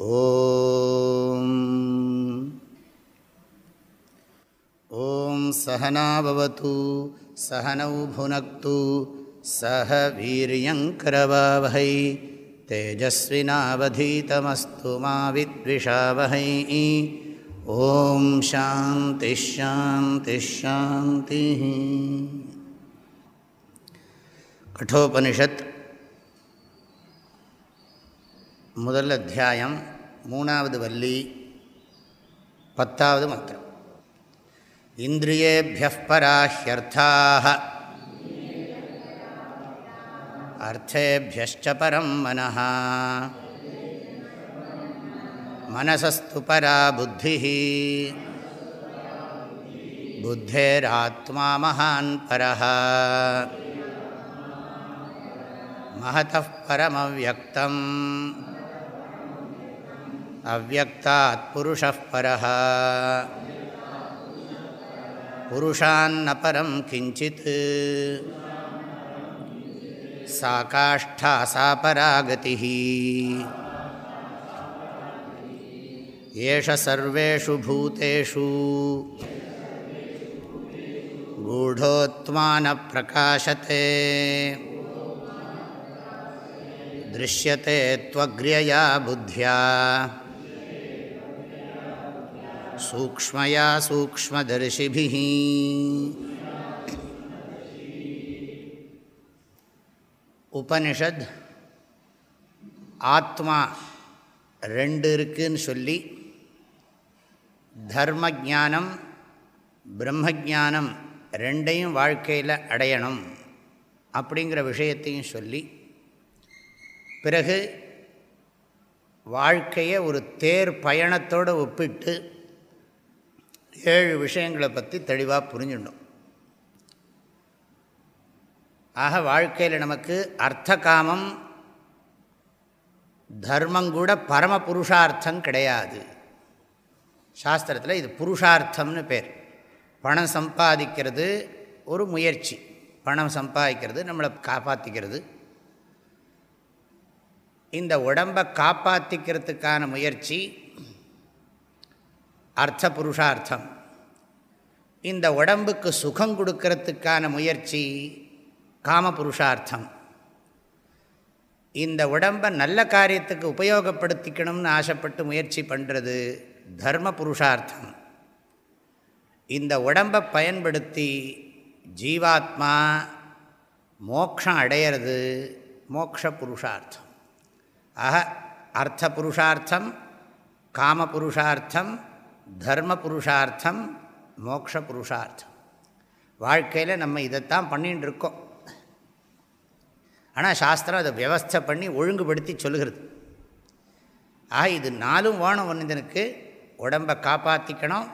ॐ ॐ सहनाववतु सहनौ भुनक्तु सह वीर्यङ्करवावहै तेजस्विनावधीतमस्तु मा विद्विषावहै ॐ शान्तिश्शान्तिश्शान्तिः கட்டோபனிஷத் முதல் அத்தியாயம் மூணாவது வள்ளி பத்தாவது மந்திரம் இந்திரியேபிய பராஹ்யர்த்தாக அர்த்தேபியச்ச பரம் மனः மனசஸ்து பரா புத்தி புத்தேராத்மா மகான் பரः महतः परमव्यक्तम् अव्यक्तात् पुरुषः परः। पुरुषान्न परं किञ्चित्। सा काष्ठा सा परागतिः एष सर्वेषु भूतेषु। गूढोत्मानप्रकाशते दृश्यते त्वग्र्यया बुद्ध्या। सूक्ष्मया सूक्ष्मदर्शिभिः உபனிஷத் ஆத்மா ரெண்டு இருக்குன்னு சொல்லி தர்ம ஜானம் பிரம்மஜானம் ரெண்டையும் வாழ்க்கையில் அடையணும் அப்படிங்கிற விஷயத்தையும் சொல்லி பிறகு வாழ்க்கையை ஒரு தேர் பயணத்தோடு ஒப்பிட்டு ஏழு விஷயங்களை பற்றி தெளிவாக புரிஞ்சிடணும் ஆக வாழ்க்கையில் நமக்கு அர்த்த காமம் தர்மங்கூட பரம புருஷார்த்தம் கிடையாது சாஸ்திரத்தில் இது புருஷார்த்தம்னு பேர் பணம் சம்பாதிக்கிறது ஒரு முயற்சி பணம் சம்பாதிக்கிறது நம்மளை காப்பாற்றிக்கிறது இந்த உடம்பை காப்பாற்றிக்கிறதுக்கான முயற்சி அர்த்த புருஷார்த்தம் இந்த உடம்புக்கு சுகம் கொடுக்கறதுக்கான முயற்சி காம புருஷார்த்தம் இந்த உடம்பை நல்ல காரியத்துக்கு உபயோகப்படுத்திக்கணும்னு ஆசைப்பட்டு முயற்சி பண்ணுறது தர்ம புருஷார்த்தம் இந்த உடம்பை பயன்படுத்தி ஜீவாத்மா மோக்ஷம் அடையிறது மோக்ஷ புருஷார்த்தம் ஆக அர்த்த புருஷார்த்தம் காம புருஷார்த்தம் தர்ம புருஷார்த்தம் மோக்ஷ புருஷார்த்தம் வாழ்க்கையில் நம்ம இதைத்தான் பண்ணின்னு இருக்கோம் ஆனால் சாஸ்திரம் அதை வியவஸ்தை பண்ணி ஒழுங்குபடுத்தி சொல்லுகிறது. ஆக இது நாலும் வேணும் மனிதனுக்கு உடம்பை காப்பாற்றிக்கணும்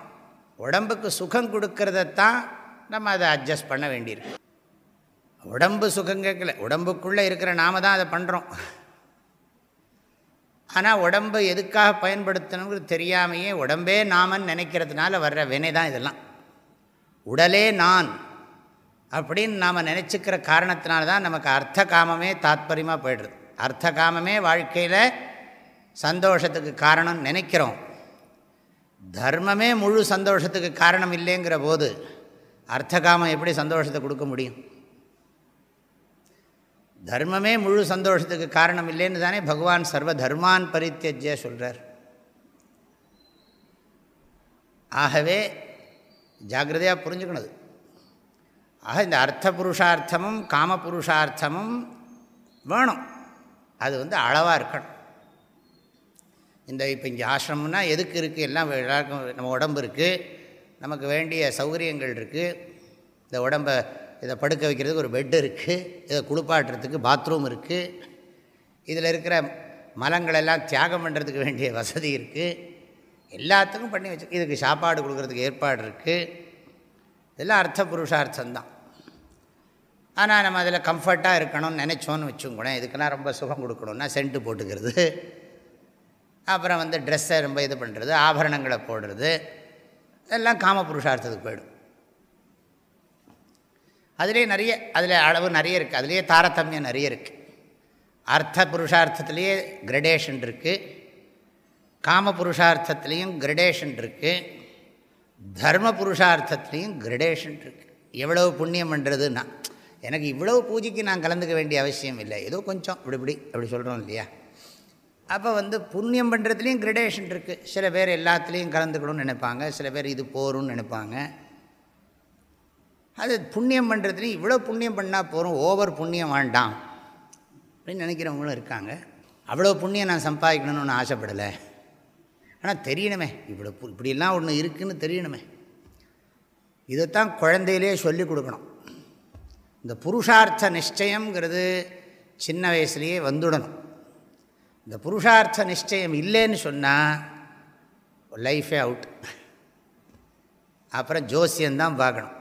உடம்புக்கு சுகம் கொடுக்கறதத்தான் நம்ம அதை அட்ஜஸ்ட் பண்ண வேண்டியிருக்கு. உடம்பு சுகம் கேட்கல. உடம்புக்குள்ளே இருக்கிற நாம தான் அதை பண்ணுறோம் ஆனால் உடம்பு எதுக்காக பயன்படுத்தணுங்கிறது தெரியாமையே உடம்பே நாமன்னு நினைக்கிறதுனால வர்ற வினை தான் இதெல்லாம். உடலே நான் அப்படின்னு நாம் நினச்சிக்கிற காரணத்தினால தான் நமக்கு அர்த்த காமமே தாத்பரியமாக போய்டுறது. அர்த்த காமமே வாழ்க்கையில் சந்தோஷத்துக்கு காரணம் நினைக்கிறோம். தர்மமே முழு சந்தோஷத்துக்கு காரணம் இல்லைங்கிற போது அர்த்த காமம் எப்படி சந்தோஷத்தை கொடுக்க முடியும்? தர்மமே முழு சந்தோஷத்துக்கு காரணம் இல்லைன்னு தானே பகவான் சர்வ தர்மான் பரித்தியஜ்ய சொல்கிறார் ஆகவே ஜாகிரதையாக புரிஞ்சுக்கணுது ஆக இந்த அர்த்த புருஷார்த்தமும் காம புருஷார்த்தமும் வேணும். அது வந்து அளவாக இருக்கணும். இந்த இப்போ இங்கே ஆசிரமம்னா எதுக்கு இருக்குது எல்லாம் எல்லாருக்கும் நம்ம உடம்பு இருக்குது நமக்கு வேண்டிய சௌகரியங்கள் இருக்குது இந்த உடம்பை இதை படுக்க வைக்கிறதுக்கு ஒரு பெட்டு இருக்குது இதை குளிப்பாட்டுறதுக்கு பாத்ரூம் இருக்குது இதில் இருக்கிற மலங்களெல்லாம் தியாகம் பண்ணுறதுக்கு வேண்டிய வசதி இருக்குது எல்லாத்துக்கும் பண்ணி வச்சு இதுக்கு சாப்பாடு கொடுக்குறதுக்கு ஏற்பாடு இருக்குது இதெல்லாம் அர்த்த புருஷார்த்தம்தான் ஆனால் நம்ம அதில் கம்ஃபர்ட்டாக இருக்கணும்னு நினச்சோன்னு வச்சுக்கோங்களேன். இதுக்கெல்லாம் ரொம்ப சுகம் கொடுக்கணுன்னா சென்ட்டு போட்டுக்கிறது. அப்புறம் வந்து ட்ரெஸ்ஸை ரொம்ப இது பண்ணுறது ஆபரணங்களை போடுறது. எல்லாம் காம புருஷார்த்தத்துக்கு போயிடும். அதுலேயே நிறைய அதில் அளவு நிறைய இருக்குது அதுலேயே தாரதமியம் நிறைய இருக்குது அர்த்த புருஷார்த்தத்துலேயே கிரடேஷன் இருக்குது காம புருஷார்த்தத்துலேயும் கிரடேஷன் இருக்குது தர்ம புருஷார்த்தத்துலேயும் கிரடேஷன் இருக்குது எவ்வளவு புண்ணியம் பண்ணுறதுன்னா எனக்கு இவ்வளவு பூஜைக்கு நான் கலந்துக்க வேண்டிய அவசியம் இல்லை. ஏதோ கொஞ்சம் இப்படி இப்படி அப்படி சொல்கிறோம் இல்லையா? அப்போ வந்து புண்ணியம் பண்ணுறதுலேயும் கிரடேஷன் இருக்குது சில பேர் எல்லாத்துலேயும் கலந்துக்கணும்னு நினைப்பாங்க. சில பேர் இது போரும்னு நினைப்பாங்க. அது புண்ணியம் பண்ணுறதுலேயும் இவ்வளோ புண்ணியம் பண்ணால் போகிறோம் ஓவர் புண்ணியம் வேண்டாம். அப்படின்னு நினைக்கிறவங்களும் இருக்காங்க. அவ்வளோ புண்ணியம் நான் சம்பாதிக்கணும்னு ஒன்று ஆசைப்படலை. ஆனால் தெரியணுமே இவ்வளோ இப்படிலாம் ஒன்று இருக்குதுன்னு தெரியணுமே. இதைத்தான் குழந்தையிலே சொல்லி கொடுக்கணும். இந்த புருஷார்த்த நிச்சயங்கிறது சின்ன வயசுலேயே வந்துடணும். இந்த புருஷார்த்த நிச்சயம் இல்லைன்னு சொன்னால் லைஃபே அவுட் அப்புறம் ஜோசியம்தான் பார்க்கணும்.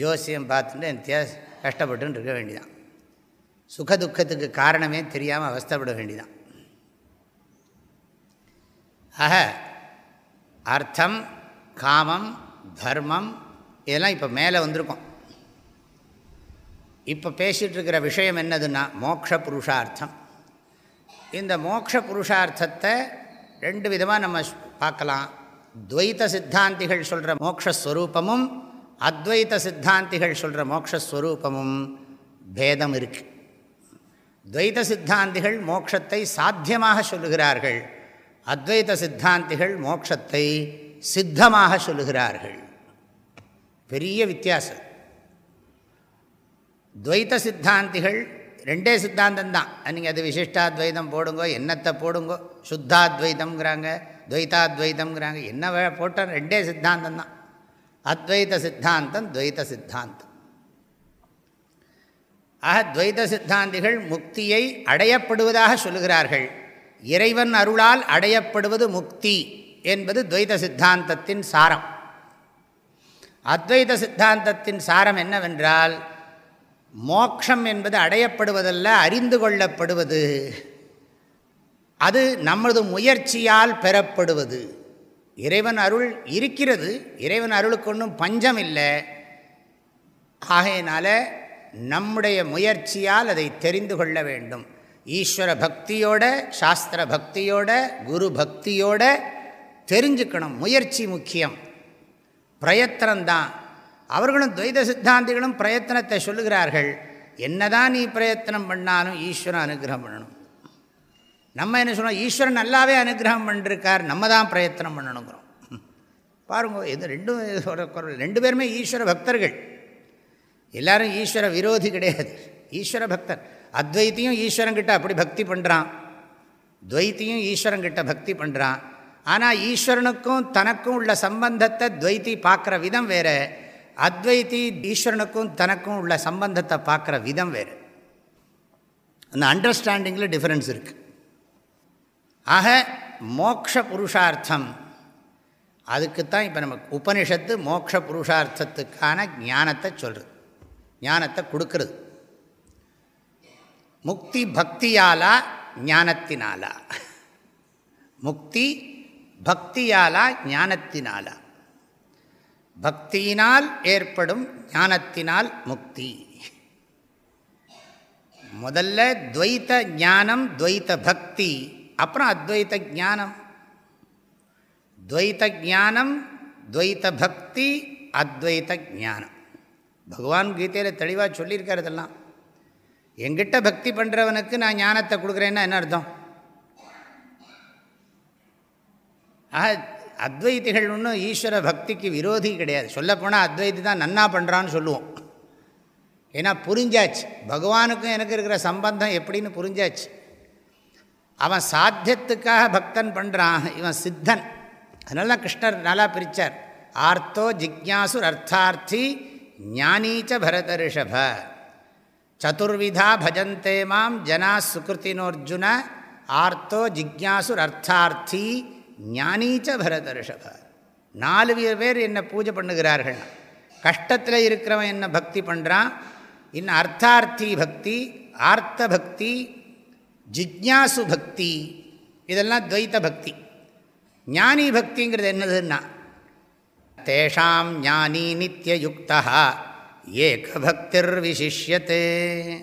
ஜோசியம் பார்த்துட்டு என் கஷ்டப்பட்டுன்னு இருக்க வேண்டியதான். சுகதுக்கத்துக்கு காரணமே தெரியாமல் அவஸ்தப்பட வேண்டிதான் ஆக அர்த்தம் காமம் தர்மம் இதெல்லாம் இப்போ மேலே வந்திருக்கோம். இப்போ பேசிகிட்ருக்கிற விஷயம் என்னதுன்னா மோக்ஷ புருஷார்த்தம் இந்த மோக்ஷ புருஷார்த்தத்தை ரெண்டு விதமாக நம்ம பார்க்கலாம். துவைத்த சித்தாந்திகள் சொல்கிற மோக்ஷஸ்வரூபமும் அத்வைத சித்தாந்திகள் சொல்கிற மோக்ஷஸ்வரூபமும் பேதம் இருக்குது துவைத சித்தாந்திகள் மோட்சத்தை சாத்தியமாக சொல்லுகிறார்கள். அத்வைத சித்தாந்திகள் மோட்சத்தை சித்தமாக சொல்லுகிறார்கள். பெரிய வித்தியாசம். துவைத்த சித்தாந்திகள் ரெண்டே சித்தாந்தம் தான். நீங்கள் அது விசிஷ்டாத்வைதம் போடுங்கோ என்னத்தை போடுங்கோ சுத்தாத்வைதம்ங்கிறாங்க துவைத்தாத்வைதம்ங்கிறாங்க என்ன போட்டால் ரெண்டே சித்தாந்தம் தான். அத்வைத சித்தாந்தம் துவைத சித்தாந்தம் ஆக துவைத சித்தாந்திகள் முக்தியை அடையப்படுவதாக சொல்லுகிறார்கள். இறைவன் அருளால் அடையப்படுவது முக்தி என்பது துவைத சித்தாந்தத்தின் சாரம். அத்வைத சித்தாந்தத்தின் சாரம் என்னவென்றால் மோக்ஷம் என்பது அடையப்படுவதல்ல அறிந்து கொள்ளப்படுவது. அது நமது முயற்சியால் பெறப்படுவது. இறைவன் அருள் இருக்கிறது இறைவன் அருளுக்கு ஒன்றும் பஞ்சம் இல்லை. ஆகையினால நம்முடைய முயற்சியால் அதை தெரிந்து கொள்ள வேண்டும். ஈஸ்வர பக்தியோட சாஸ்திர பக்தியோட குரு பக்தியோட தெரிஞ்சுக்கணும். முயற்சி முக்கியம். பிரயத்தனம்தான். அவர்களும் துவைத சித்தாந்திகளும் பிரயத்தனத்தை சொல்லுகிறார்கள். என்னதான் நீ பிரயத்தனம் பண்ணாலும் ஈஸ்வரன் அனுகிரகம் பண்ணணும். நம்ம என்ன சொன்னோம்? ஈஸ்வரன் நல்லாவே அனுகிரகம் பண்ணிருக்கார். நம்ம தான் பிரயத்தனம் பண்ணணுங்கிறோம். பாருங்க இது ரெண்டும் ரெண்டு பேருமே ஈஸ்வர பக்தர்கள். எல்லோரும் ஈஸ்வர விரோதி கிடையாது. ஈஸ்வர பக்தர். அத்வைத்தியும் ஈஸ்வரங்கிட்ட அப்படி பக்தி பண்ணுறான் துவைத்தியும் ஈஸ்வரங்கிட்ட பக்தி பண்ணுறான் ஆனால் ஈஸ்வரனுக்கும் தனக்கும் உள்ள சம்பந்தத்தை துவைத்தி பார்க்குற விதம் வேறு. அத்வைத்தி ஈஸ்வரனுக்கும் தனக்கும் உள்ள சம்பந்தத்தை பார்க்குற விதம் வேறு. அந்த அண்டர்ஸ்டாண்டிங்கில் டிஃப்ரென்ஸ் இருக்குது ஆக மோக்ஷ புருஷார்த்தம். அதுக்குத்தான் இப்போ நம்ம உபனிஷத்து மோக்ஷ புருஷார்த்தத்துக்கான ஞானத்தை சொல்கிறது ஞானத்தை கொடுக்கறது. முக்தி பக்தியாலா ஞானத்தினாலா? முக்தி பக்தியாலா ஞானத்தினாலா? பக்தியினால் ஏற்படும் ஞானத்தினால் முக்தி. முதல்ல துவைத்த ஞானம் துவைத்த பக்தி. அப்புறம் அத்வைத்த ஜானம் துவைத்த ஜானம் துவைத்த பக்தி அத்வைத்த ஜானம் பகவான் கீதையில் தெளிவாக சொல்லியிருக்கார் இதெல்லாம். எங்கிட்ட பக்தி பண்ணுறவனுக்கு நான் ஞானத்தை கொடுக்குறேன்னா என்ன அர்த்தம்? அத்வைத்திகள் ஒன்றும் ஈஸ்வர பக்திக்கு விரோதி கிடையாது. சொல்லப்போனால் அத்வைத்தி தான் நன்னா பண்ணுறான்னு சொல்லுவோம். ஏன்னா புரிஞ்சாச்சு. பகவானுக்கும் எனக்கு இருக்கிற சம்பந்தம் எப்படின்னு புரிஞ்சாச்சு. அவன் சாத்தியத்துக்காக பக்தன் பண்ணுறான் இவன் சித்தன். அதனால தான் கிருஷ்ணர் நல்லா பிரித்தார் ஆர்த்தோ ஜிக்யாசு அர்த்தார்த்தி ஞானீச்ச பரத ரிஷப சதுர்விதா பஜந்தே மாம் ஜனா சுகிருத்தினோர்ஜுன. ஆர்த்தோ ஜிக்யாசு அர்த்தார்த்தி ஞானீச்ச பரத ரிஷப நாலு பேர் என்னை பூஜை பண்ணுகிறார்கள். கஷ்டத்தில் இருக்கிறவன் என்ன பக்தி பண்ணுறான் இன்னும் அர்த்தார்த்தி பக்தி ஆர்த்த பக்தி ஜிக்யாசு பக்தி இதெல்லாம் துவைத்த பக்தி. ஞானி பக்திங்கிறது என்னதுன்னா தேஷாம் ஞானி நித்தியயுக்தா ஏகபக்திர் விசிஷ்யத்தே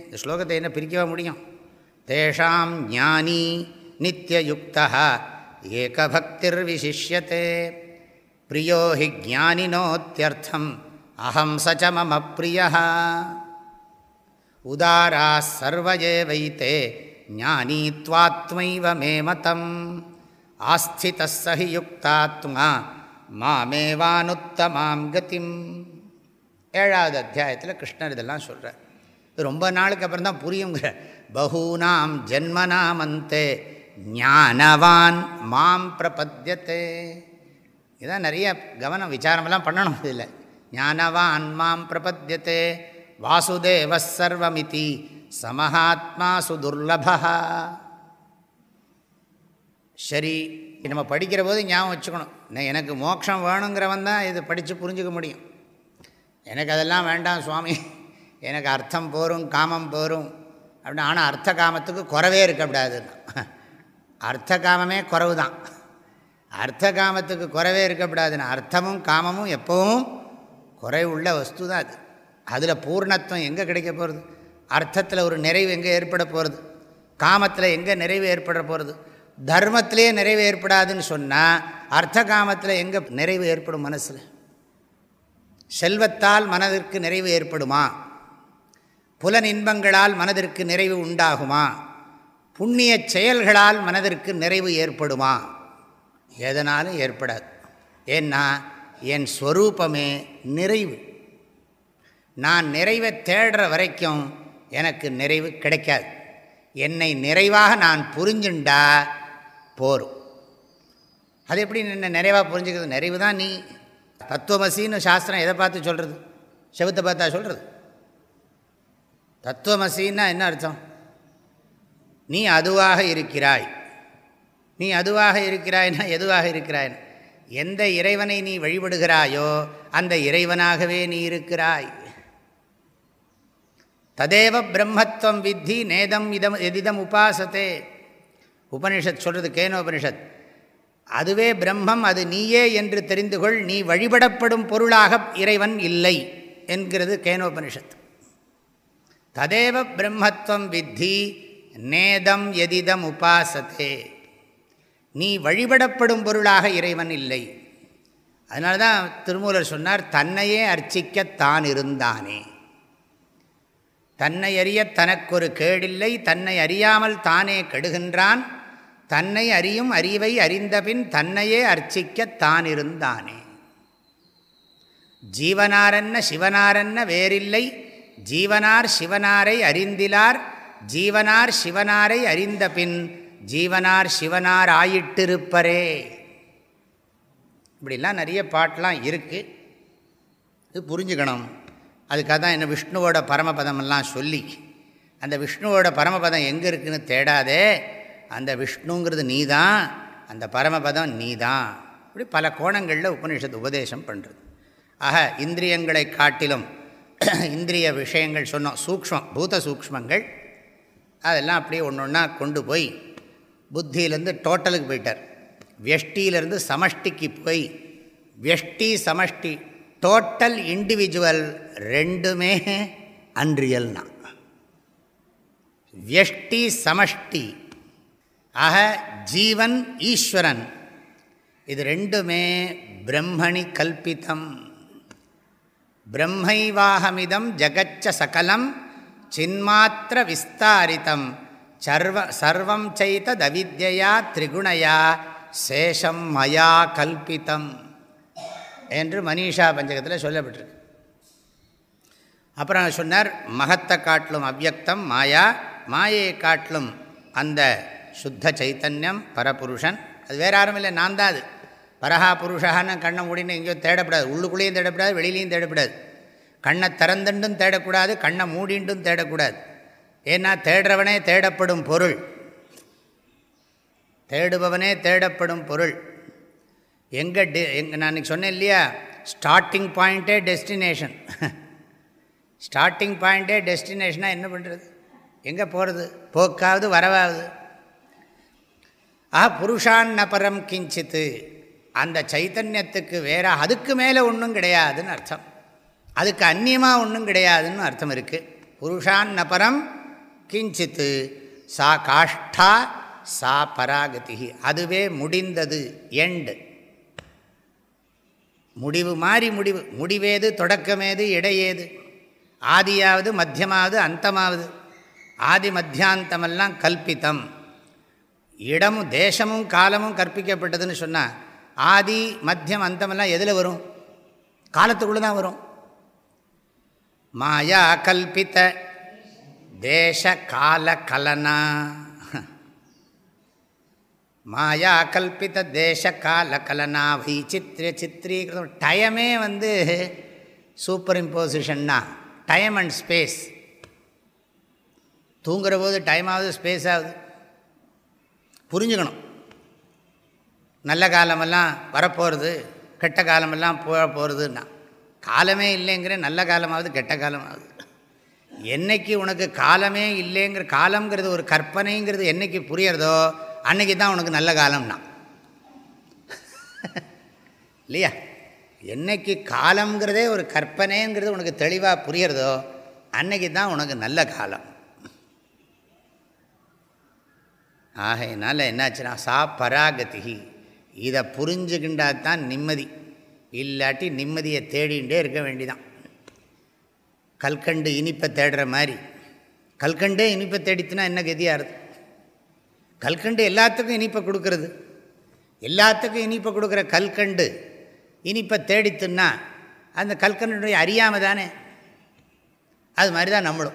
இந்த ஸ்லோகத்தை என்ன பிரிக்கவே முடியும்? தேஷாம் ஞானி நித்தியயுக்தா ஏகபக்திர் விசிஷ்யத்தே பிரியோ ஹி ஜானினோத்தியர்த்தம் அஹம் சச்ச மம பிரியா உதாரா சர்வஜே வைத்தே ஞானீத்வாத்மைவ மே மதம் ஆஸ்திதி யுக்தாத்மா மாமேவானுத்தமாம் கதிம் ஏழாவது அத்தியாயத்தில் கிருஷ்ணர் இதெல்லாம் சொல்கிறார் இது ரொம்ப நாளுக்கு அப்புறம் தான் புரியுங்கிற பகூனாம் ஜென்மனாமந்தே ஞானவான் மாம் பிரபத்தியத்தே இதான் நிறைய கவனம் விசாரமெல்லாம் பண்ணணும் இதில் ஞானவான் மாம் பிரபத்தியத்தே வாசுதேவ சர்வமிதி சமஹாத்மா சுதுர்லபா சரி நம்ம படிக்கிற போது ஞாபகம் வச்சுக்கணும். நான் எனக்கு மோட்சம் வேணுங்கிறவன் தான் இதை படித்து புரிஞ்சுக்க முடியும். எனக்கு அதெல்லாம் வேண்டாம் சுவாமி. எனக்கு அர்த்தம் போரும் காமம் போரும். அப்படின்னு ஆனால் அர்த்த காமத்துக்கு குறவே இருக்கக்கூடாதுன்னா அர்த்த காமமே குறவு தான். அர்த்த காமத்துக்கு குறவே இருக்கக்கூடாதுன்னு அர்த்தமும் காமமும் எப்பவும் குறைவுள்ள வஸ்து தான் அது. அதில் பூர்ணத்துவம் எங்கே கிடைக்க போகிறது அர்த்தத்தில் ஒரு நிறைவு எங்கே ஏற்பட போகிறது காமத்தில் எங்கே நிறைவு ஏற்பட போகிறது தர்மத்திலே நிறைவு ஏற்படாதுன்னு சொன்னால் அர்த்த காமத்தில் எங்கே நிறைவு ஏற்படும் மனசில்? செல்வத்தால் மனதிற்கு நிறைவு ஏற்படுமா? புலன் இன்பங்களால் மனதிற்கு நிறைவு உண்டாகுமா? புண்ணிய செயல்களால் மனதிற்கு நிறைவு ஏற்படுமா? எதனாலும் ஏற்படாது. ஏன்னா என் ஸ்வரூபமே நிறைவு. நான் நிறைவை தேடுற வரைக்கும் எனக்கு நிறைவு கிடைக்காது. என்னை நிறைவாக நான் புரிஞ்சுண்டா போரும். அது எப்படி என்ன நிறைவாக புரிஞ்சுக்கிறது? நிறைவு தான் நீ. தத்துவமசின்னு சாஸ்திரம் எதை பார்த்து சொல்கிறது செவத்தை பார்த்தா சொல்கிறது தத்துவமசின்னா என்ன அர்த்தம்? நீ அதுவாக இருக்கிறாய். நீ அதுவாக இருக்கிறாய்னா எதுவாக இருக்கிறாய்னா எந்த இறைவனை நீ வழிபடுகிறாயோ அந்த இறைவனாகவே நீ இருக்கிறாய். ததேவ பிரம்மத்துவம் வித்தி நேதம் இதம் எதிதம் உபாசத்தே உபனிஷத் சொல்கிறது கேனோபனிஷத் அதுவே பிரம்மம் அது நீயே என்று தெரிந்து கொள் நீ வழிபடப்படும் பொருளாக இறைவன் இல்லை என்கிறது கேனோபனிஷத் ததேவ பிரம்மத்துவம் வித்தி நேதம் எதிதம் உபாசத்தே நீ வழிபடப்படும் பொருளாக இறைவன் இல்லை. அதனால தான் திருமூலர் சொன்னார் தன்னையே அர்ச்சிக்கத்தான் இருந்தானே தன்னை அறிய தனக்கொரு கேடில்லை தன்னை அறியாமல் தானே கெடுகின்றான். தன்னை அறியும் அறிவை அறிந்தபின் தன்னையே அர்ச்சிக்கத்தான் இருந்தானே ஜீவனாரன்ன சிவனாரன்ன வேறில்லை ஜீவனார் சிவனாரை அறிந்திலார் ஜீவனார் சிவனாரை அறிந்தபின் ஜீவனார் சிவனார் ஆயிட்டிருப்பரே இப்படிலாம் நிறைய பாட்டெலாம் இருக்குது இது புரிஞ்சுக்கணும். அதுக்காக தான் என்ன விஷ்ணுவோட பரமபதமெல்லாம் சொல்லி அந்த விஷ்ணுவோட பரமபதம் எங்கே இருக்குதுன்னு தேடாதே அந்த விஷ்ணுங்கிறது நீ தான் அந்த பரமபதம் நீ தான் இப்படி பல கோணங்களில் உபனிஷத்து உபதேசம் பண்ணுறது ஆக இந்திரியங்களை காட்டிலும் இந்திரிய விஷயங்கள் சொன்னோம் சூக்மம் பூத சூக்மங்கள் அதெல்லாம் அப்படியே ஒன்று ஒன்றா கொண்டு போய் புத்தியிலேருந்து டோட்டலுக்கு போயிட்டார். வெஷ்டியிலேருந்து சமஷ்டிக்கு போய் வெஷ்டி சமஷ்டி டோட்டல் இண்டிவிஜுவல் ரெண்டுமே அன்றியல்னா. வியஷ்டி சமஷ்டி. ஆக ஜீவன் ஈஸ்வரன். இது ரெண்டுமே பிரம்மணி கல்பித்தம் பிரம்மைவாகமிதம் ஜகச்ச சகலம் சின்மாத்திர விஸ்தாரித்தம் சர்வ சர்வம் செய்ததவித்யா திரிகுணையா சேஷம் மயா கல்பித்தம் என்று மனிஷா பஞ்சகத்தில் சொல்லப்பட்டிருக்கு. அப்புறம் சொன்னார் மகத்தை காட்டிலும் அவ்வக்தம் மாயா மாயையை காட்டிலும் அந்த சுத்த சைத்தன்யம் பரபுருஷன். அது வேறு யாரும் இல்லை நான் தான் அது. பரஹா புருஷகான்னு கண்ணை மூடின்னு எங்கேயோ தேடப்படாது. உள்ளுக்குள்ளேயும் தேடப்படாது வெளியிலையும் தேடப்படாது. கண்ணை திறந்துண்டும் தேடக்கூடாது கண்ணை மூடிண்டும் தேடக்கூடாது. ஏன்னா தேடுறவனே தேடப்படும் பொருள். தேடுபவனே தேடப்படும் பொருள். எங்கே டெ எங்கே நான் சொன்னேன் இல்லையா? ஸ்டார்டிங் பாயிண்ட்டே டெஸ்டினேஷன். ஸ்டார்டிங் பாயிண்ட்டே டெஸ்டினேஷனாக என்ன பண்ணுறது எங்கே போகிறது போக்காவது வரவாகுது ஆ புருஷான் நபரம் கிஞ்சித்து. அந்த சைத்தன்யத்துக்கு வேற அதுக்கு மேலே ஒன்றும் கிடையாதுன்னு அர்த்தம். அதுக்கு அந்நியமாக ஒன்றும் கிடையாதுன்னு அர்த்தம் இருக்குது புருஷான் நபரம் கிஞ்சித்து. சா காஷ்டா சா பராகதி. அதுவே முடிந்தது எண்டு முடிவு மாறி முடிவு. முடிவேது தொடக்கமேது இடையேது. ஆதியாவது மத்தியமாவது அந்தமாவது. ஆதி மத்தியாந்தமெல்லாம் கல்பித்தம். இடமும் தேசமும் காலமும் கற்பிக்கப்பட்டதுன்னு சொன்னால் ஆதி மத்தியம் அந்தமெல்லாம் எதில் வரும்? காலத்துக்குள்ளே தான் வரும். மாயா கல்பித்த தேச கால கலனா. மாயா கல்பித்த தேச கால கலனா. சித்திர சித்திரீகிருதம். டயமே வந்து சூப்பர் இம்போசிஷன்னா டைம் அண்ட் ஸ்பேஸ் தூங்குற போது டைம் ஆகுது ஸ்பேஸ் ஆகுது புரிஞ்சுக்கணும். நல்ல காலமெல்லாம் வரப்போகிறது கெட்ட காலமெல்லாம் போக போகிறதுன்னா காலமே இல்லைங்கிற நல்ல காலமாவது கெட்ட காலமாவது. என்னைக்கு உனக்கு காலமே இல்லைங்கிற காலங்கிறது ஒரு கற்பனைங்கிறது என்னைக்கு புரியறதோ அன்னைக்கு தான் உனக்கு நல்ல காலம்னா. இல்லையா? என்னைக்கு காலங்கிறதே ஒரு கற்பனைங்கிறது உனக்கு தெளிவாக புரியறதோ அன்னைக்கு தான் உனக்கு நல்ல காலம். ஆகையினால என்னாச்சுன்னா சா பராகதி இதை புரிஞ்சுக்கின்றா தான் நிம்மதி. இல்லாட்டி நிம்மதியை தேடிகிட்டே இருக்க வேண்டிதான். கல்கண்டு இனிப்பை தேடுற மாதிரி. கல்கண்டே இனிப்பை தேடித்துனா என்ன கதியாக இருக்கும் கல்கண்டு எல்லாத்துக்கும் இனிப்பை கொடுக்கறது. எல்லாத்துக்கும் இனிப்பை கொடுக்குற கல்கண்டு இனிப்பை தேடித்துன்னா அந்த கல்கண்டுடைய அறியாமல் தானே? அது மாதிரி தான் நம்மளும்.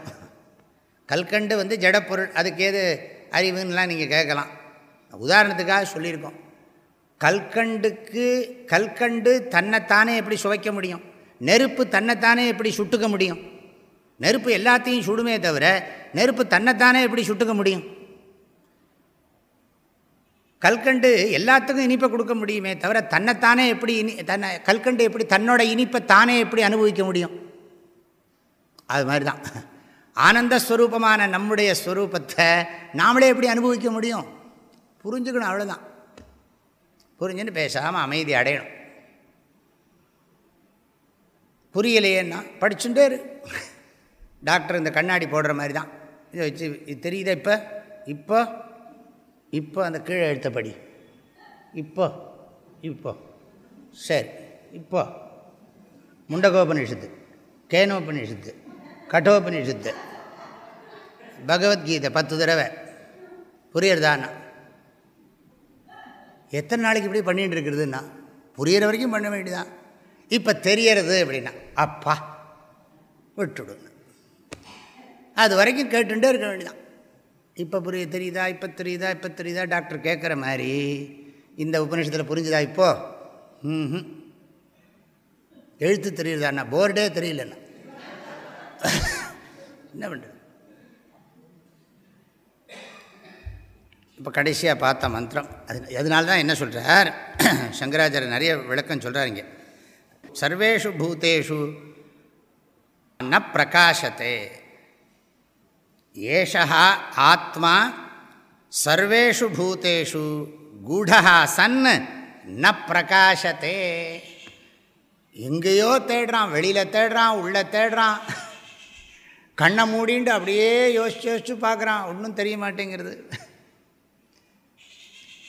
கல்கண்டு வந்து ஜடப்பொருள் அதுக்கு ஏது அறிவுன்னெலாம் நீங்கள் கேட்கலாம். உதாரணத்துக்காக சொல்லியிருக்கோம். கல்கண்டுக்கு கல்கண்டு தன்னைத்தானே எப்படி சுவைக்க முடியும்? நெருப்பு தன்னைத்தானே எப்படி சுட்டுக்க முடியும்? நெருப்பு எல்லாத்தையும் சுடுமே தவிர நெருப்பு தன்னைத்தானே எப்படி சுட்டுக்க முடியும்? கல்கண்டு எல்லாத்துக்கும் இனிப்பை கொடுக்க முடியுமே தவிர தன்னைத்தானே எப்படி இனி தன்னை கல்கண்டு எப்படி தன்னோட இனிப்பை தானே எப்படி அனுபவிக்க முடியும்? அது மாதிரி தான் ஆனந்த ஸ்வரூபமான நம்முடைய ஸ்வரூபத்தை நாமளே எப்படி அனுபவிக்க முடியும்? புரிஞ்சுக்கணும் அவ்வளோதான் புரிஞ்சுன்னு பேசாமல் அமைதி அடையணும். புரியலையேன்னா படிச்சுட்டே இரு. டாக்டர் இந்த கண்ணாடி போடுற மாதிரி தான் இதை வச்சு இது தெரியுதா இப்போ? இப்போ இப்போ அந்த கீழே எழுத்தப்படி இப்போ இப்போ. சரி இப்போ. முண்டகோபனிஷத்து கேனோபனிஷத்து கட்டோபனிஷத்து பகவத்கீதை பத்து தடவை. புரியறதாண்ணா எத்தனை நாளைக்கு இப்படி பண்ணிகிட்டு இருக்கிறதுன்னா? புரிகிற வரைக்கும் பண்ண வேண்டியதான் இப்போ தெரியறது அப்படின்னா அப்பா விட்டுடுங்க. அது வரைக்கும் கேட்டுட்டே இருக்க வேண்டியதான் இப்போ புரிய தெரியுதா? இப்போ தெரியுதா? இப்போ தெரியுதா? டாக்டர் கேட்குற மாதிரி. இந்த உபநிஷத்தில் புரிஞ்சுதா இப்போ? ம் எழுத்து தெரியுதாண்ணா போர்டே தெரியலண்ணா என்ன பண்ணுறது இப்போ கடைசியாக பார்த்த மந்திரம். அது அதனால தான் என்ன சொல்கிறார் சங்கராச்சாரியர் நிறைய விளக்கம் சொல்கிறாருங்க இங்கே. சர்வேஷு பூத்தேஷு ந பிரகாசத்தை ஏஷா ஆத்மா சர்வேஷு பூத்தேஷு கூடா சன் ந பிரகாசத்தே எங்கேயோ தேடுறான் வெளியில் தேடுறான் உள்ளே தேடுறான். கண்ணை மூடின்ட்டு அப்படியே யோசிச்சு யோசிச்சு பார்க்குறான். ஒன்றும் தெரிய மாட்டேங்கிறது.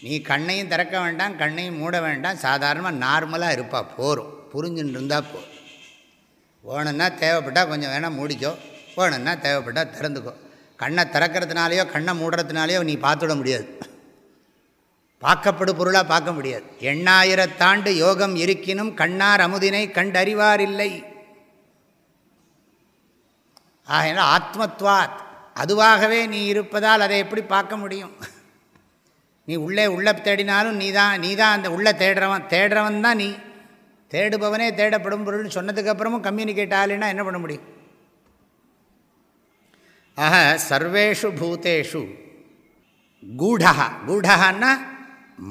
நீ கண்ணையும் திறக்க வேண்டாம் கண்ணையும் மூட வேண்டாம். சாதாரணமாக நார்மலாக இருப்பா போகும் புரிஞ்சுன்னு இருந்தால் போ. வேணும்னா தேவைப்பட்டால் கொஞ்சம் வேணால் மூடிக்கோ. வேணும்னா தேவைப்பட்டால் திறந்துக்கோ. கண்ணை திறக்கிறதுனாலையோ கண்ணை மூடுறதுனாலையோ நீ பார்த்துட முடியாது. பார்க்கப்படு பொருளாக பார்க்க முடியாது. எண்ணாயிரத்தாண்டு யோகம் இருக்கினும் கண்ணார் அமுதினை கண்டறிவார் இல்லை ஆகையினால் ஆத்மத்வாத் அதுவாகவே நீ இருப்பதால் அதை எப்படி பார்க்க முடியும்? நீ உள்ளே உள்ள தேடினாலும் நீ தான் நீ தான் அந்த உள்ளே தேடுறவன் தேடுறவன் தான் நீ. தேடுபவனே தேடப்படும் பொருள்னு சொன்னதுக்கப்புறமும் கம்யூனிகேட் ஆகலைன்னா என்ன பண்ண முடியும்? ஆக சர்வேஷு பூத்தேஷு கூடா கூடகான்னா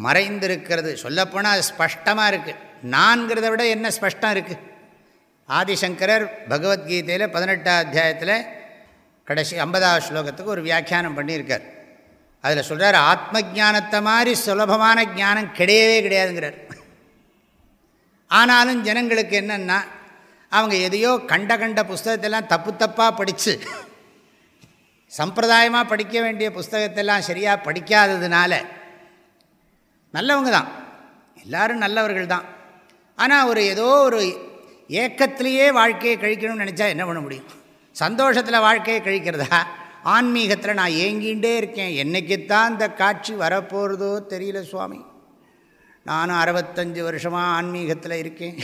மறைந்திருக்கிறது. சொல்லப்போனால் அது ஸ்பஷ்டமாக இருக்குது நான்கிறத விட என்ன ஸ்பஷ்டம் இருக்குது ஆதிசங்கரர் பகவத்கீதையில் பதினெட்டாம் அத்தியாயத்தில் கடைசி ஐம்பதாவது ஸ்லோகத்துக்கு ஒரு வியாக்கியானம் பண்ணியிருக்கார். அதில் சொல்கிறார் ஆத்ம ஜானத்தை மாதிரி சுலபமான ஜானம் கிடையவே கிடையாதுங்கிறார். ஆனாலும் ஜனங்களுக்கு என்னென்னா அவங்க எதையோ கண்ட கண்ட புஸ்தகத்தெல்லாம் தப்பு தப்பாக படித்து சம்பிரதாயமாக படிக்க வேண்டிய புஸ்தகத்தெல்லாம் சரியாக படிக்காததுனால நல்லவங்க தான் எல்லோரும் நல்லவர்கள் தான் ஆனால் ஒரு ஏதோ ஒரு ஏக்கத்திலேயே வாழ்க்கையை கழிக்கணும்னு நினச்சா என்ன பண்ண முடியும்? சந்தோஷத்தில் வாழ்க்கையை கழிக்கிறதா? ஆன்மீகத்தில் நான் ஏங்கிகிட்டே இருக்கேன். என்றைக்குத்தான் இந்த காட்சி வரப்போகிறதோ தெரியல சுவாமி. நானும் அறுபத்தஞ்சு வருஷமாக ஆன்மீகத்தில் இருக்கேன்.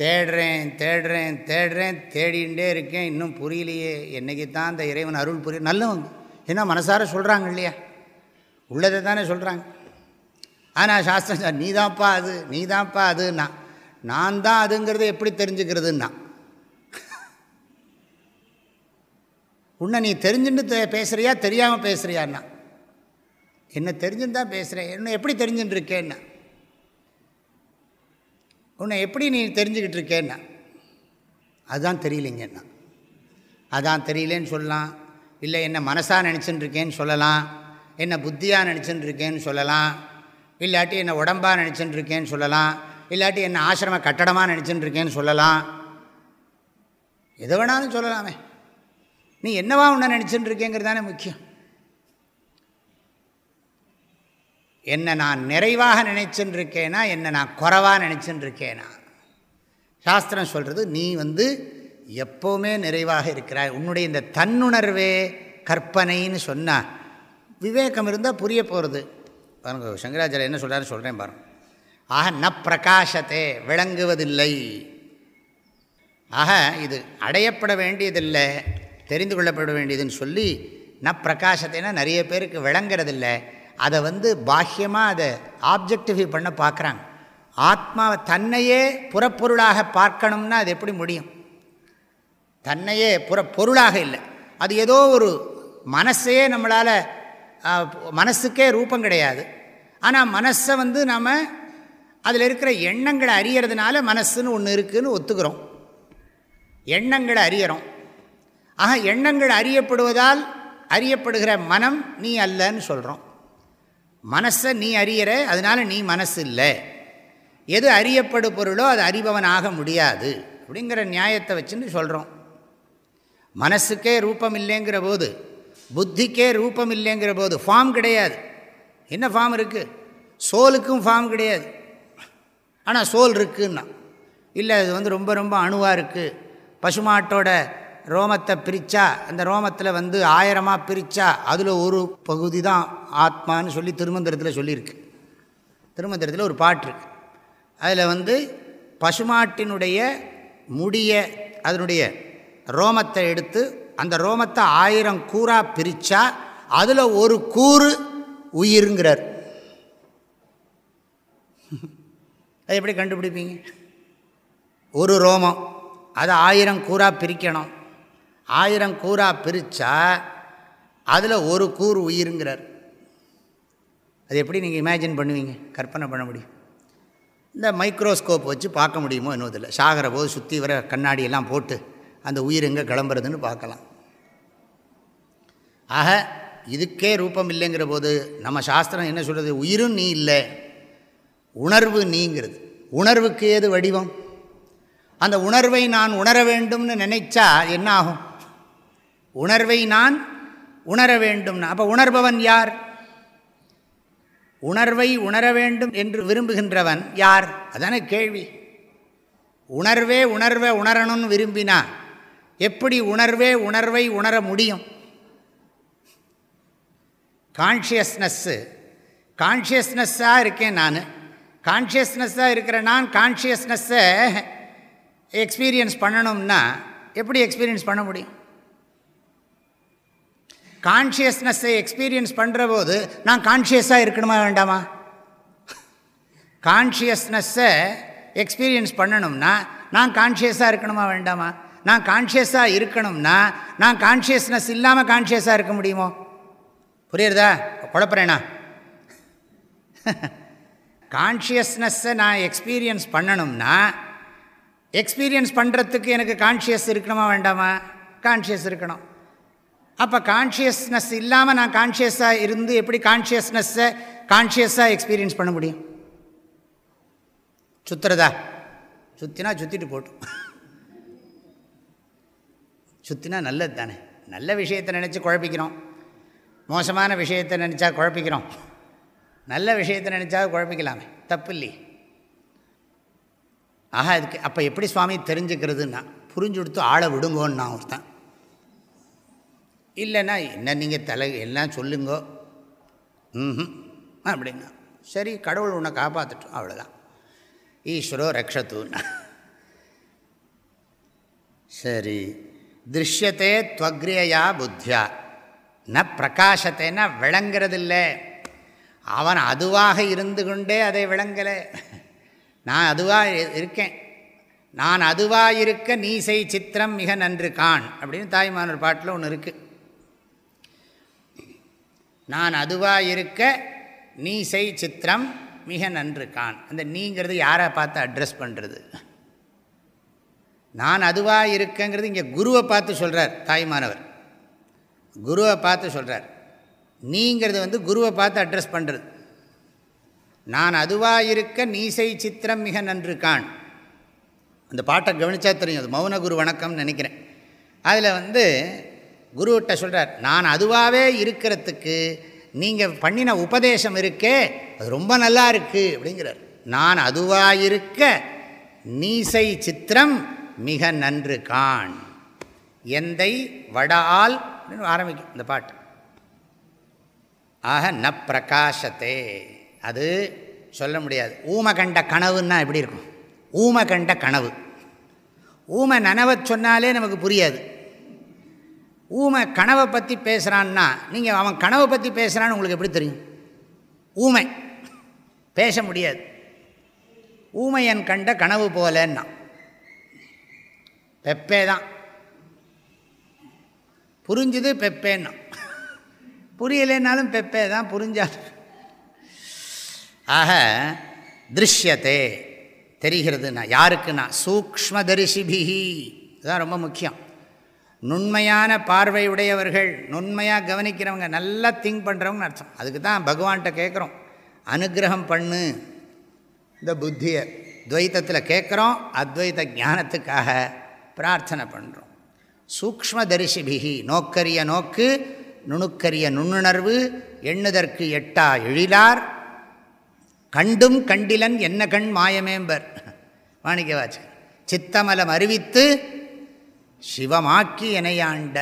தேடுறேன் தேடுறேன் தேடுறேன் தேடிகிட்டே இருக்கேன். இன்னும் புரியலையே. என்றைக்கு தான் இந்த இறைவன் அருள் புரிய நல்லவங்க. ஏன்னா மனசார சொல்கிறாங்க இல்லையா? உள்ளதை தானே சொல்கிறாங்க ஆனால் சாஸ்திரம் நீ தான்ப்பா அது நீ தான்ப்பா அதுன்னா. நான் தான் அதுங்கிறத எப்படி தெரிஞ்சுக்கிறதுன்னா? உன்னை நீ தெரிஞ்சுன்னு பேசுகிறியா தெரியாமல் பேசுகிறியான்னா என்ன தெரிஞ்சுன்னு தான் பேசுகிறேன் என்ன எப்படி தெரிஞ்சுன்னு இருக்கேன்னா? உன்னை எப்படி நீ தெரிஞ்சுக்கிட்டு இருக்கேன்னா? அதுதான் தெரியலைங்கன்னா அதான் தெரியலேன்னு சொல்லலாம். இல்லை என்ன மனசாக நினச்சின்னு இருக்கேன்னு சொல்லலாம். என்ன புத்தியாக நினச்சின்னு இருக்கேன்னு சொல்லலாம். இல்லாட்டி என்ன உடம்பாக நினச்சின்னு இருக்கேன்னு சொல்லலாம். இல்லாட்டி என்ன ஆசிரம கட்டடமாக நினச்சின்னு இருக்கேன்னு சொல்லலாம். எதை வேணாலும் சொல்லலாமே. நீ என்னவா உன்னை நினச்சின்னு இருக்கேங்கிறது தானே முக்கியம். என்னை நான் நிறைவாக நினைச்சுன்னு இருக்கேனா என்னை நான் குறவாக நினச்சின்னு இருக்கேனா சாஸ்திரம் சொல்கிறது நீ வந்து எப்போவுமே நிறைவாக இருக்கிறாய். உன்னுடைய இந்த தன்னுணர்வே கற்பனைன்னு சொன்னால் விவேகம் இருந்தால் புரிய போகிறது பாருங்க சங்கராச்சாரிய என்ன சொல்கிறாரு சொல்கிறேன் பாருங்க. ஆக ந பிரகாசத்தை விளங்குவதில்லை. ஆக இது அடையப்பட வேண்டியதில்லை தெரிந்து கொள்ளப்பட வேண்டியதுன்னு சொல்லி ந பிரகாசத்தைனா நிறைய பேருக்கு விளங்குறதில்லை. அதை வந்து பாஹ்யமாக அதை ஆப்ஜெக்டிஃபை பண்ண பார்க்குறாங்க. ஆத்மாவை தன்னையே புறப்பொருளாக பார்க்கணும்னா அது எப்படி முடியும்? தன்னையே புற பொருளாக இல்லை. அது ஏதோ ஒரு மனசையே நம்மளால் மனசுக்கே ரூபம் கிடையாது. ஆனால் மனசை வந்து நாம் அதில் இருக்கிற எண்ணங்களை அறியறதுனால மனசுன்னு ஒன்று இருக்குதுன்னு ஒத்துக்கிறோம். எண்ணங்களை அறியறோம். ஆக எண்ணங்கள் அறியப்படுவதால் அறியப்படுகிற மனம் நீ அல்லன்னு சொல்கிறோம் மனசை நீ அறியற அதனால் நீ மனசு இல்லை எது அறியப்படு பொருளோ அது அறிபவன் ஆக முடியாது. அப்படிங்கிற நியாயத்தை வச்சுன்னு சொல்கிறோம் மனசுக்கே ரூபம் இல்லைங்கிற போது புத்திக்கே ரூபம் இல்லைங்கிற போது ஃபார்ம் கிடையாது. என்ன ஃபார்ம் இருக்குது சோலுக்கும் ஃபார்ம் கிடையாது. ஆனால் சோல் இருக்குன்னா இல்லை அது வந்து ரொம்ப ரொம்ப அணுவாக இருக்குது பசுமாட்டோட ரோமத்தை பிரித்தா அந்த ரோமத்தில் வந்து ஆயிரமாக பிரித்தா அதில் ஒரு பகுதி தான் ஆத்மான்னு சொல்லி திருமந்திரத்தில் சொல்லியிருக்கு. திருமந்திரத்தில் ஒரு பாட்டு இருக்கு அதில் வந்து பசுமாட்டினுடைய முடிய அதனுடைய ரோமத்தை எடுத்து அந்த ரோமத்தை ஆயிரம் கூறாக பிரித்தா அதில் ஒரு கூறு உயிருங்கிறார். அது எப்படி கண்டுபிடிப்பீங்க? ஒரு ரோமம் அதை ஆயிரம் கூறாக பிரிக்கணும். ஆயிரம் கூறாக பிரித்தா அதில் ஒரு கூறு உயிருங்கிறார். அது எப்படி நீங்கள் இமேஜின் பண்ணுவீங்க? கற்பனை பண்ண முடியும். இந்த மைக்ரோஸ்கோப் வச்சு பார்க்க முடியுமோ என்னதில்லை சாகிற போது சுற்றி வர கண்ணாடியெல்லாம் போட்டு அந்த உயிர் எங்கே கிளம்புறதுன்னு பார்க்கலாம். ஆக இதுக்கே ரூபம் இல்லைங்கிற போது நம்ம சாஸ்திரம் என்ன சொல்கிறது உயிரும் நீ இல்லை. உணர்வு நீங்கிறது. உணர்வுக்கு ஏது வடிவம்? அந்த உணர்வை நான் உணர வேண்டும்னு நினைச்சா என்ன ஆகும்? உணர்வை நான் உணர வேண்டும். அப்போ உணர்பவன் யார்? உணர்வை உணர வேண்டும் என்று விரும்புகின்றவன் யார்? அதான கேள்வி. உணர்வே உணர்வை உணரணும்னு விரும்பினா எப்படி உணர்வே உணர்வை உணர முடியும்? கான்ஷியஸ்னஸ்ஸு கான்ஷியஸ்னஸ்ஸாக இருக்கேன் நான். கான்ஷியஸ்னஸ்ஸாக இருக்கிற நான் கான்ஷியஸ்னஸ்ஸை எக்ஸ்பீரியன்ஸ் பண்ணணும்னா எப்படி எக்ஸ்பீரியன்ஸ் பண்ண முடியும்? கான்ஷியஸ்னஸை எக்ஸ்பீரியன்ஸ் பண்ணுற போது நான் கான்ஷியஸாக இருக்கணுமா வேண்டாமா? கான்ஷியஸ்னஸ்ஸை எக்ஸ்பீரியன்ஸ் பண்ணணும்னா நான் கான்ஷியஸாக இருக்கணுமா வேண்டாமா? நான் கான்ஷியஸாக இருக்கணும்னா நான் கான்ஷியஸ்னஸ் இல்லாமல் கான்ஷியஸாக இருக்க முடியுமோ? புரியுறதா? குழப்பறேனா? கான்ஷியஸ்னஸ்ஸை நான் எக்ஸ்பீரியன்ஸ் பண்ணணும்னா எக்ஸ்பீரியன்ஸ் பண்ணுறதுக்கு எனக்கு கான்ஷியஸ் இருக்கணுமா வேண்டாமா? கான்ஷியஸ் இருக்கணும். அப்போ கான்ஷியஸ்னஸ் இல்லாமல் நான் கான்ஷியஸாக இருந்து எப்படி கான்ஷியஸ்னஸ்ஸை கான்ஷியஸாக எக்ஸ்பீரியன்ஸ் பண்ண முடியும்? சுற்றுறதா சுற்றினா சுற்றிட்டு போட்டும். சுற்றினா நல்லது தானே. நல்ல விஷயத்தை நினச்சி குழப்பிக்கிறோம். மோசமான விஷயத்தை நினச்சா குழப்பிக்கிறோம். நல்ல விஷயத்தை நினச்சா குழப்பிக்கலாமே. தப்பு இல்லையே. ஆஹா இதுக்கு அப்போ எப்படி சுவாமி தெரிஞ்சுக்கிறதுன்னா புரிஞ்சு கொடுத்து ஆளை விடுங்கோன்னு நான் ஒருத்தன். இல்லைன்னா என்ன நீங்கள் தலை எல்லாம் சொல்லுங்கோ. ம் அப்படின்னா சரி கடவுள் உன்னை காப்பாற்றட்டும் அவ்வளோதான் ஈஸ்வரோ ரக்ஷத்துன்னா. சரி. திருஷ்யத்தே துவக்ரியா புத்தியா. ந பிரகாசத்தைன்னா விளங்குறதில்லை. அவன் அதுவாக இருந்து கொண்டே அதை விளங்கலை. நான் அதுவாக இருக்கேன். நான் அதுவாக இருக்க நீசை சித்திரம் மிக நன்று கான் அப்படின்னு தாய்மானர் பாட்டில் ஒன்று இருக்குது நான் அதுவாக இருக்க நீசை சித்திரம் மிக நன்று கான் அந்த நீங்கிறது யாரை பார்த்து அட்ரஸ் பண்ணுறது நான் அதுவாக இருக்கங்கிறது இங்கே குருவை பார்த்து சொல்கிறார் தாய்மானவர். குருவை பார்த்து சொல்கிறார் நீங்கிறது வந்து குருவை பார்த்து அட்ரஸ் பண்ணுறது நான் அதுவாக இருக்க நீசை சித்திரம் மிக நன்று கான் அந்த பாட்டை கவனித்தா தெரியும் அது மௌன குரு வணக்கம்னு நினைக்கிறேன். அதில் வந்து குருவிட்ட சொல்கிறார் நான் அதுவாகவே இருக்கிறதுக்கு நீங்கள் பண்ணின உபதேசம் இருக்கே அது ரொம்ப நல்லா இருக்குது அப்படிங்கிறார். நான் அதுவாக இருக்க நீசை சித்திரம் மிக நன்று கான் எந்தை வடால் ஆரம்பிக்கும் இந்த பாட்டு. ஆக ந பிரகாசத்தே அது சொல்ல முடியாது. ஊமை கண்ட கனவுன்னா எப்படி இருக்கும்? ஊமை கண்ட கனவு. ஊமை நனவை சொன்னாலே நமக்கு புரியாது. ஊமை கனவை பற்றி பேசுகிறான்னா நீங்கள் அவன் கனவை பற்றி பேசுகிறான்னு உங்களுக்கு எப்படி தெரியும்? ஊமை. பேச முடியாது. ஊமையன் கண்ட கனவு போலன்னா. பெப்பே தான் புரிஞ்சுது பெப்பேன்னா. புரியலைன்னாலும் பெப்பே தான் புரிஞ்சா ஆக திருஷ்யத்தே தெரிகிறதுனா யாருக்குன்னா? சூக்மதரிசிபிகி இதுதான் ரொம்ப முக்கியம். நுண்மையான பார்வை உடையவர்கள் நுண்மையாக கவனிக்கிறவங்க நல்லா திங்க் பண்ணுறவங்க அர்த்தம். அதுக்கு தான் பகவான்கிட்ட கேட்குறோம். அனுகிரகம் பண்ணு. இந்த புத்தியை துவைத்தத்தில் கேட்குறோம். அத்வைத ஞானத்துக்காக பிரார்த்தனை பண்ணுறோம் சூக்மதரிசிபிகி நோக்கரிய நோக்கு நுணுக்கரிய நுண்ணுணர்வு எண்ணுதற்கு எட்டா எழிலார் கண்டும் கண்டிலன் என்ன கண் மாயமேம்பர்? மாணிக்க சித்தமலம் அறிவித்து சிவமாக்கி எனையாண்ட.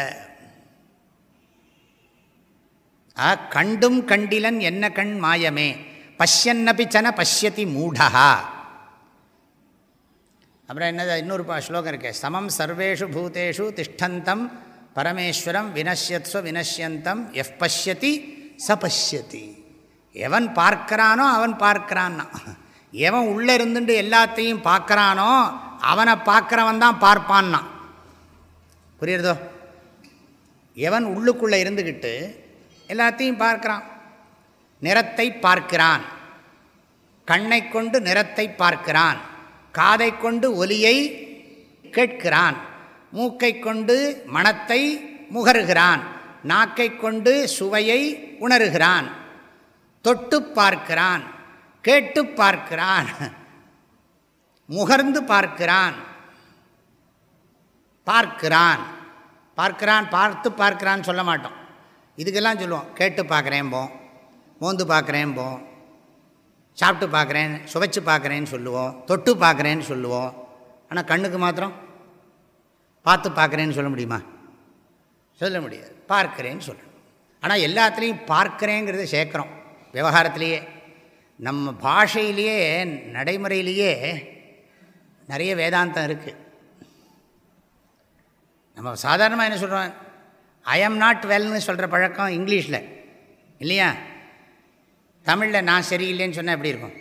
ஆ கண்டும் கண்டிலன் என்ன கண் மாயமே? பஷ்யன்னபி சன பஷ்யதி மூடா அப்புறம் என்னது? இன்னொரு ஸ்லோகம் இருக்கு. சமம் சர்வேஷு பூதேஷு திஷ்டந்தம் பரமேஸ்வரம் வினஷ்யத்ஸ்வ வினஷ்யந்தம் எஃப் பஷ்யதி ச பஷ்யதி. எவன் பார்க்கிறானோ அவன் பார்க்கிறான்னா. எவன் உள்ளே இருந்துட்டு எல்லாத்தையும் பார்க்குறானோ அவனை பார்க்குறவன் தான் பார்ப்பான்னா. புரியுறதோ? எவன் உள்ளுக்குள்ளே இருந்துக்கிட்டு எல்லாத்தையும் பார்க்குறான். நிறத்தை பார்க்கிறான். கண்ணை கொண்டு நிறத்தை பார்க்கிறான். காதை கொண்டு ஒலியை கேட்கிறான். மூக்கை கொண்டு மனத்தை முகருகிறான். நாக்கை கொண்டு சுவையை உணர்கிறான். தொட்டு பார்க்கிறான். கேட்டு பார்க்கிறான். முகர்ந்து பார்க்கிறான். பார்க்கிறான். பார்க்கிறான் பார்த்து பார்க்கிறான்னு சொல்ல மாட்டோம். இதுக்கெல்லாம் சொல்லுவோம் கேட்டு பார்க்குறேன்போம் மோந்து பார்க்குறேன்போம் சாப்பிட்டு பார்க்குறேன் சுவைச்சு பார்க்குறேன்னு சொல்லுவோம் தொட்டு பார்க்குறேன்னு சொல்லுவோம். ஆனால் கண்ணுக்கு மாத்திரம் பார்த்து பார்க்குறேன்னு சொல்ல முடியுமா? சொல்ல முடியாது. பார்க்குறேன்னு சொல்லணும். ஆனால் எல்லாத்துலேயும் பார்க்குறேங்கிறத சேர்க்குறோம். விவகாரத்திலேயே நம்ம பாஷையிலேயே நடைமுறையிலேயே நிறைய வேதாந்தம் இருக்குது நம்ம சாதாரணமாக என்ன சொல்கிறோம் ஐ எம் நாட் வெல்னு சொல்கிற பழக்கம் இங்கிலீஷில். இல்லையா? தமிழில் நான் சரியில்லைன்னு சொன்னால் எப்படி இருக்கும்?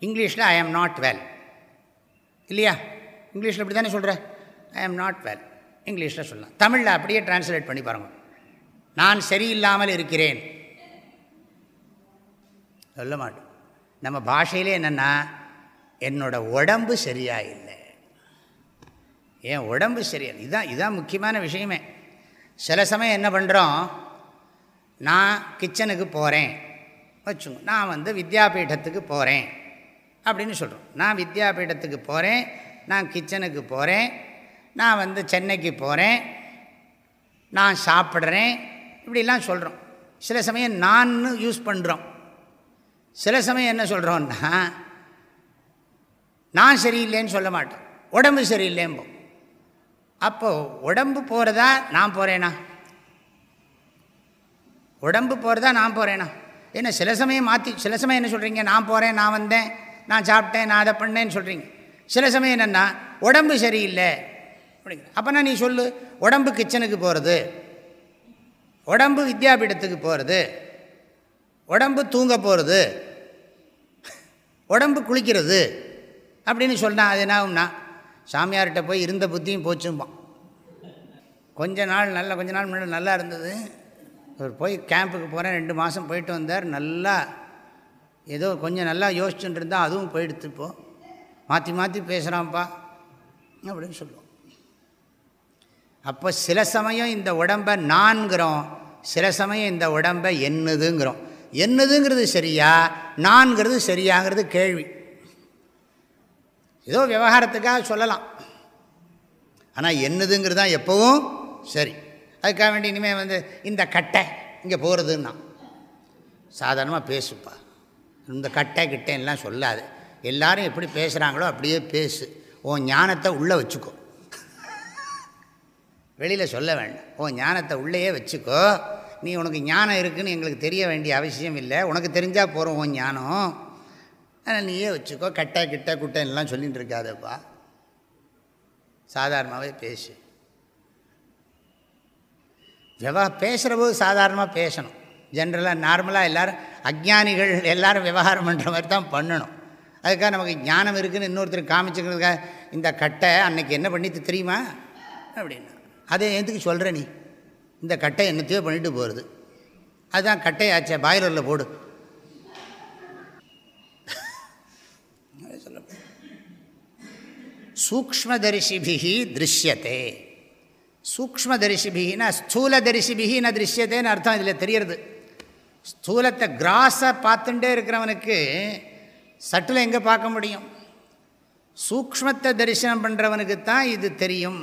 இங்கிலீஷில் ஐ எம் நாட் வெல் இல்லையா? இங்கிலீஷில் இப்படி தானே சொல்கிறேன் ஐ எம் நாட் வெல் இங்கிலீஷில் சொல்லலாம். தமிழில் அப்படியே டிரான்ஸ்லேட் பண்ணி பாருங்கள் நான் சரியில்லாமல் இருக்கிறேன். சொல்ல மாட்டோம். நம்ம பாஷையிலே என்னென்னா என்னோட உடம்பு சரியாக இல்லை என் உடம்பு சரியாக இதுதான் இதுதான் முக்கியமான விஷயமே. சில சமயம் என்ன பண்ணுறோம் நான் கிச்சனுக்கு போகிறேன் வச்சுங்க நான் வந்து வித்யாபீடத்துக்கு போகிறேன் அப்படின்னு சொல்கிறோம் நான் வித்யாபீடத்துக்கு போகிறேன் நான் கிச்சனுக்கு போகிறேன் நான் வந்து சென்னைக்கு போகிறேன் நான் சாப்பிட்றேன் இப்படிலாம் சொல்கிறோம் சில சமயம் நான் யூஸ் பண்ணுறோம் சில சமயம் என்ன சொல்கிறோன்னா நான் சரியில்லைன்னு சொல்ல மாட்டேன். உடம்பு சரியில்லைம்போம் அப்போது உடம்பு போகிறதா நான் போகிறேனா உடம்பு போகிறதா நான் போகிறேனா ஏன்னா சில சமயம் மாற்றி சில சமயம் என்ன சொல்கிறீங்க நான் போகிறேன் நான் வந்தேன் நான் சாப்பிட்டேன் நான் அதை பண்ணேன்னு சொல்கிறீங்க சில சமயம் என்னென்னா உடம்பு சரியில்லை. அப்படிங்கிற அப்போனா நீ சொல்லு உடம்பு கிச்சனுக்கு போகிறது உடம்பு வித்யாபீடத்துக்கு போகிறது உடம்பு தூங்க போகிறது உடம்பு குளிக்கிறது. அப்படின்னு சொன்னால் அது என்ன ஆகும்னா சாமியார்கிட்ட போய் இருந்த புத்தியும் போச்சும்பான் கொஞ்ச நாள் நல்லா கொஞ்ச நாள் முன்னாடி நல்லா இருந்தது. அவர் போய் கேம்புக்கு போகிறேன் ரெண்டு மாதம் போயிட்டு வந்தார். நல்லா ஏதோ கொஞ்சம் நல்லா யோசிச்சுட்டு இருந்தால் அதுவும் போயிடுத்து இப்போ. மாற்றி மாற்றி பேசுகிறான்ப்பா அப்படின்னு சொல்லுவோம். அப்போ சில சமயம் இந்த உடம்பை நான்கிறோம் சில சமயம் இந்த உடம்பை என்னதுங்கிறோம். என்னதுங்கிறது சரியா நான்கிறது சரியாங்கிறது கேள்வி. ஏதோ விவகாரத்துக்காக சொல்லலாம். ஆனால் என்னதுங்கிறது தான் எப்போவும் சரி. அதுக்காக வேண்டி இனிமேல் வந்து இந்த கட்டை இங்கே போகிறதுன்னா சாதாரணமாக பேசுப்பா. இந்த கட்டை கிட்டேன்லாம் சொல்லாது. எல்லாரும் எப்படி பேசுகிறாங்களோ அப்படியே பேசு. உன் ஞானத்தை உள்ளே வச்சுக்கோ. வெளியில் சொல்ல வேண்டாம். உன் ஞானத்தை உள்ளேயே வச்சுக்கோ. நீ உனக்கு ஞானம் இருக்குதுன்னு எங்களுக்கு தெரிய வேண்டிய அவசியம் இல்லை. உனக்கு தெரிஞ்சால் போகிறோம் உன் ஞானம். ஆனால் நீயே வச்சுக்கோ கட்டை கிட்ட குட்டை சொல்லிகிட்டு இருக்காதப்பா. சாதாரணமாகவே பேசு. விவா பேசுகிற போது சாதாரணமாக பேசணும். ஜென்ரலாக நார்மலாக எல்லோரும் அஜ்ஞானிகள் எல்லோரும் விவகாரம் பண்ணுற மாதிரி தான் பண்ணணும். அதுக்காக நமக்கு ஞானம் இருக்குதுன்னு இன்னொருத்தர் காமிச்சுக்கிறதுக்காக இந்த கட்டை அன்னைக்கு என்ன பண்ணிட்டு தெரியுமா? அப்படின்னா அதை எதுக்கு சொல்கிற நீ? இந்த கட்டை என்னத்தையோ பண்ணிட்டு போகிறது அதுதான் கட்டையாச்சே பாய்லரில் போடு. சூக்மதரிசிபிகி திருஷ்யத்தே சூக்மதரிசிபிகினா ஸ்தூலதரிசிபிகி ந திருஷ்யத்தேன்னு அர்த்தம் இதில் தெரியறது ஸ்தூலத்தை கிராஸை பார்த்துட்டே இருக்கிறவனுக்கு சட்டில் எங்கே பார்க்க முடியும் சூக்மத்தை தரிசனம் பண்ணுறவனுக்கு தான் இது தெரியும்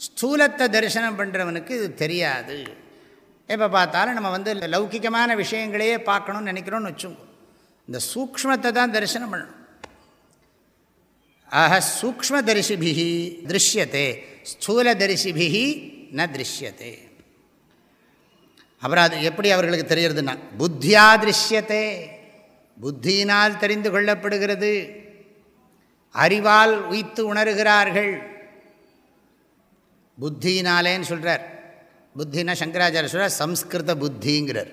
ஸ்தூலத்தை தரிசனம் பண்ணுறவனுக்கு இது தெரியாது எப்போ பார்த்தாலும் நம்ம வந்து லௌக்கிகமான விஷயங்களையே பார்க்கணும்னு நினைக்கிறோன்னு வச்சுக்கோ இந்த சூக்மத்தை தான் தரிசனம் பண்ணணும் ஆக சூக்மதரிசிபிகி திருஷ்யத்தே ஸ்தூலதரிசிபிகி ந திருஷ்யத்தே அப்புறம் அது எப்படி அவர்களுக்கு தெரியறதுன்னா புத்தியா திருஷ்யத்தே புத்தியினால் தெரிந்து கொள்ளப்படுகிறது அறிவால் உய்த்து உணர்கிறார்கள்। புத்தினாலேன்னு சொல்கிறார் புத்தினா சங்கராச்சாரிய சொல்கிறார் சம்ஸ்கிருத புத்திங்கிறார்.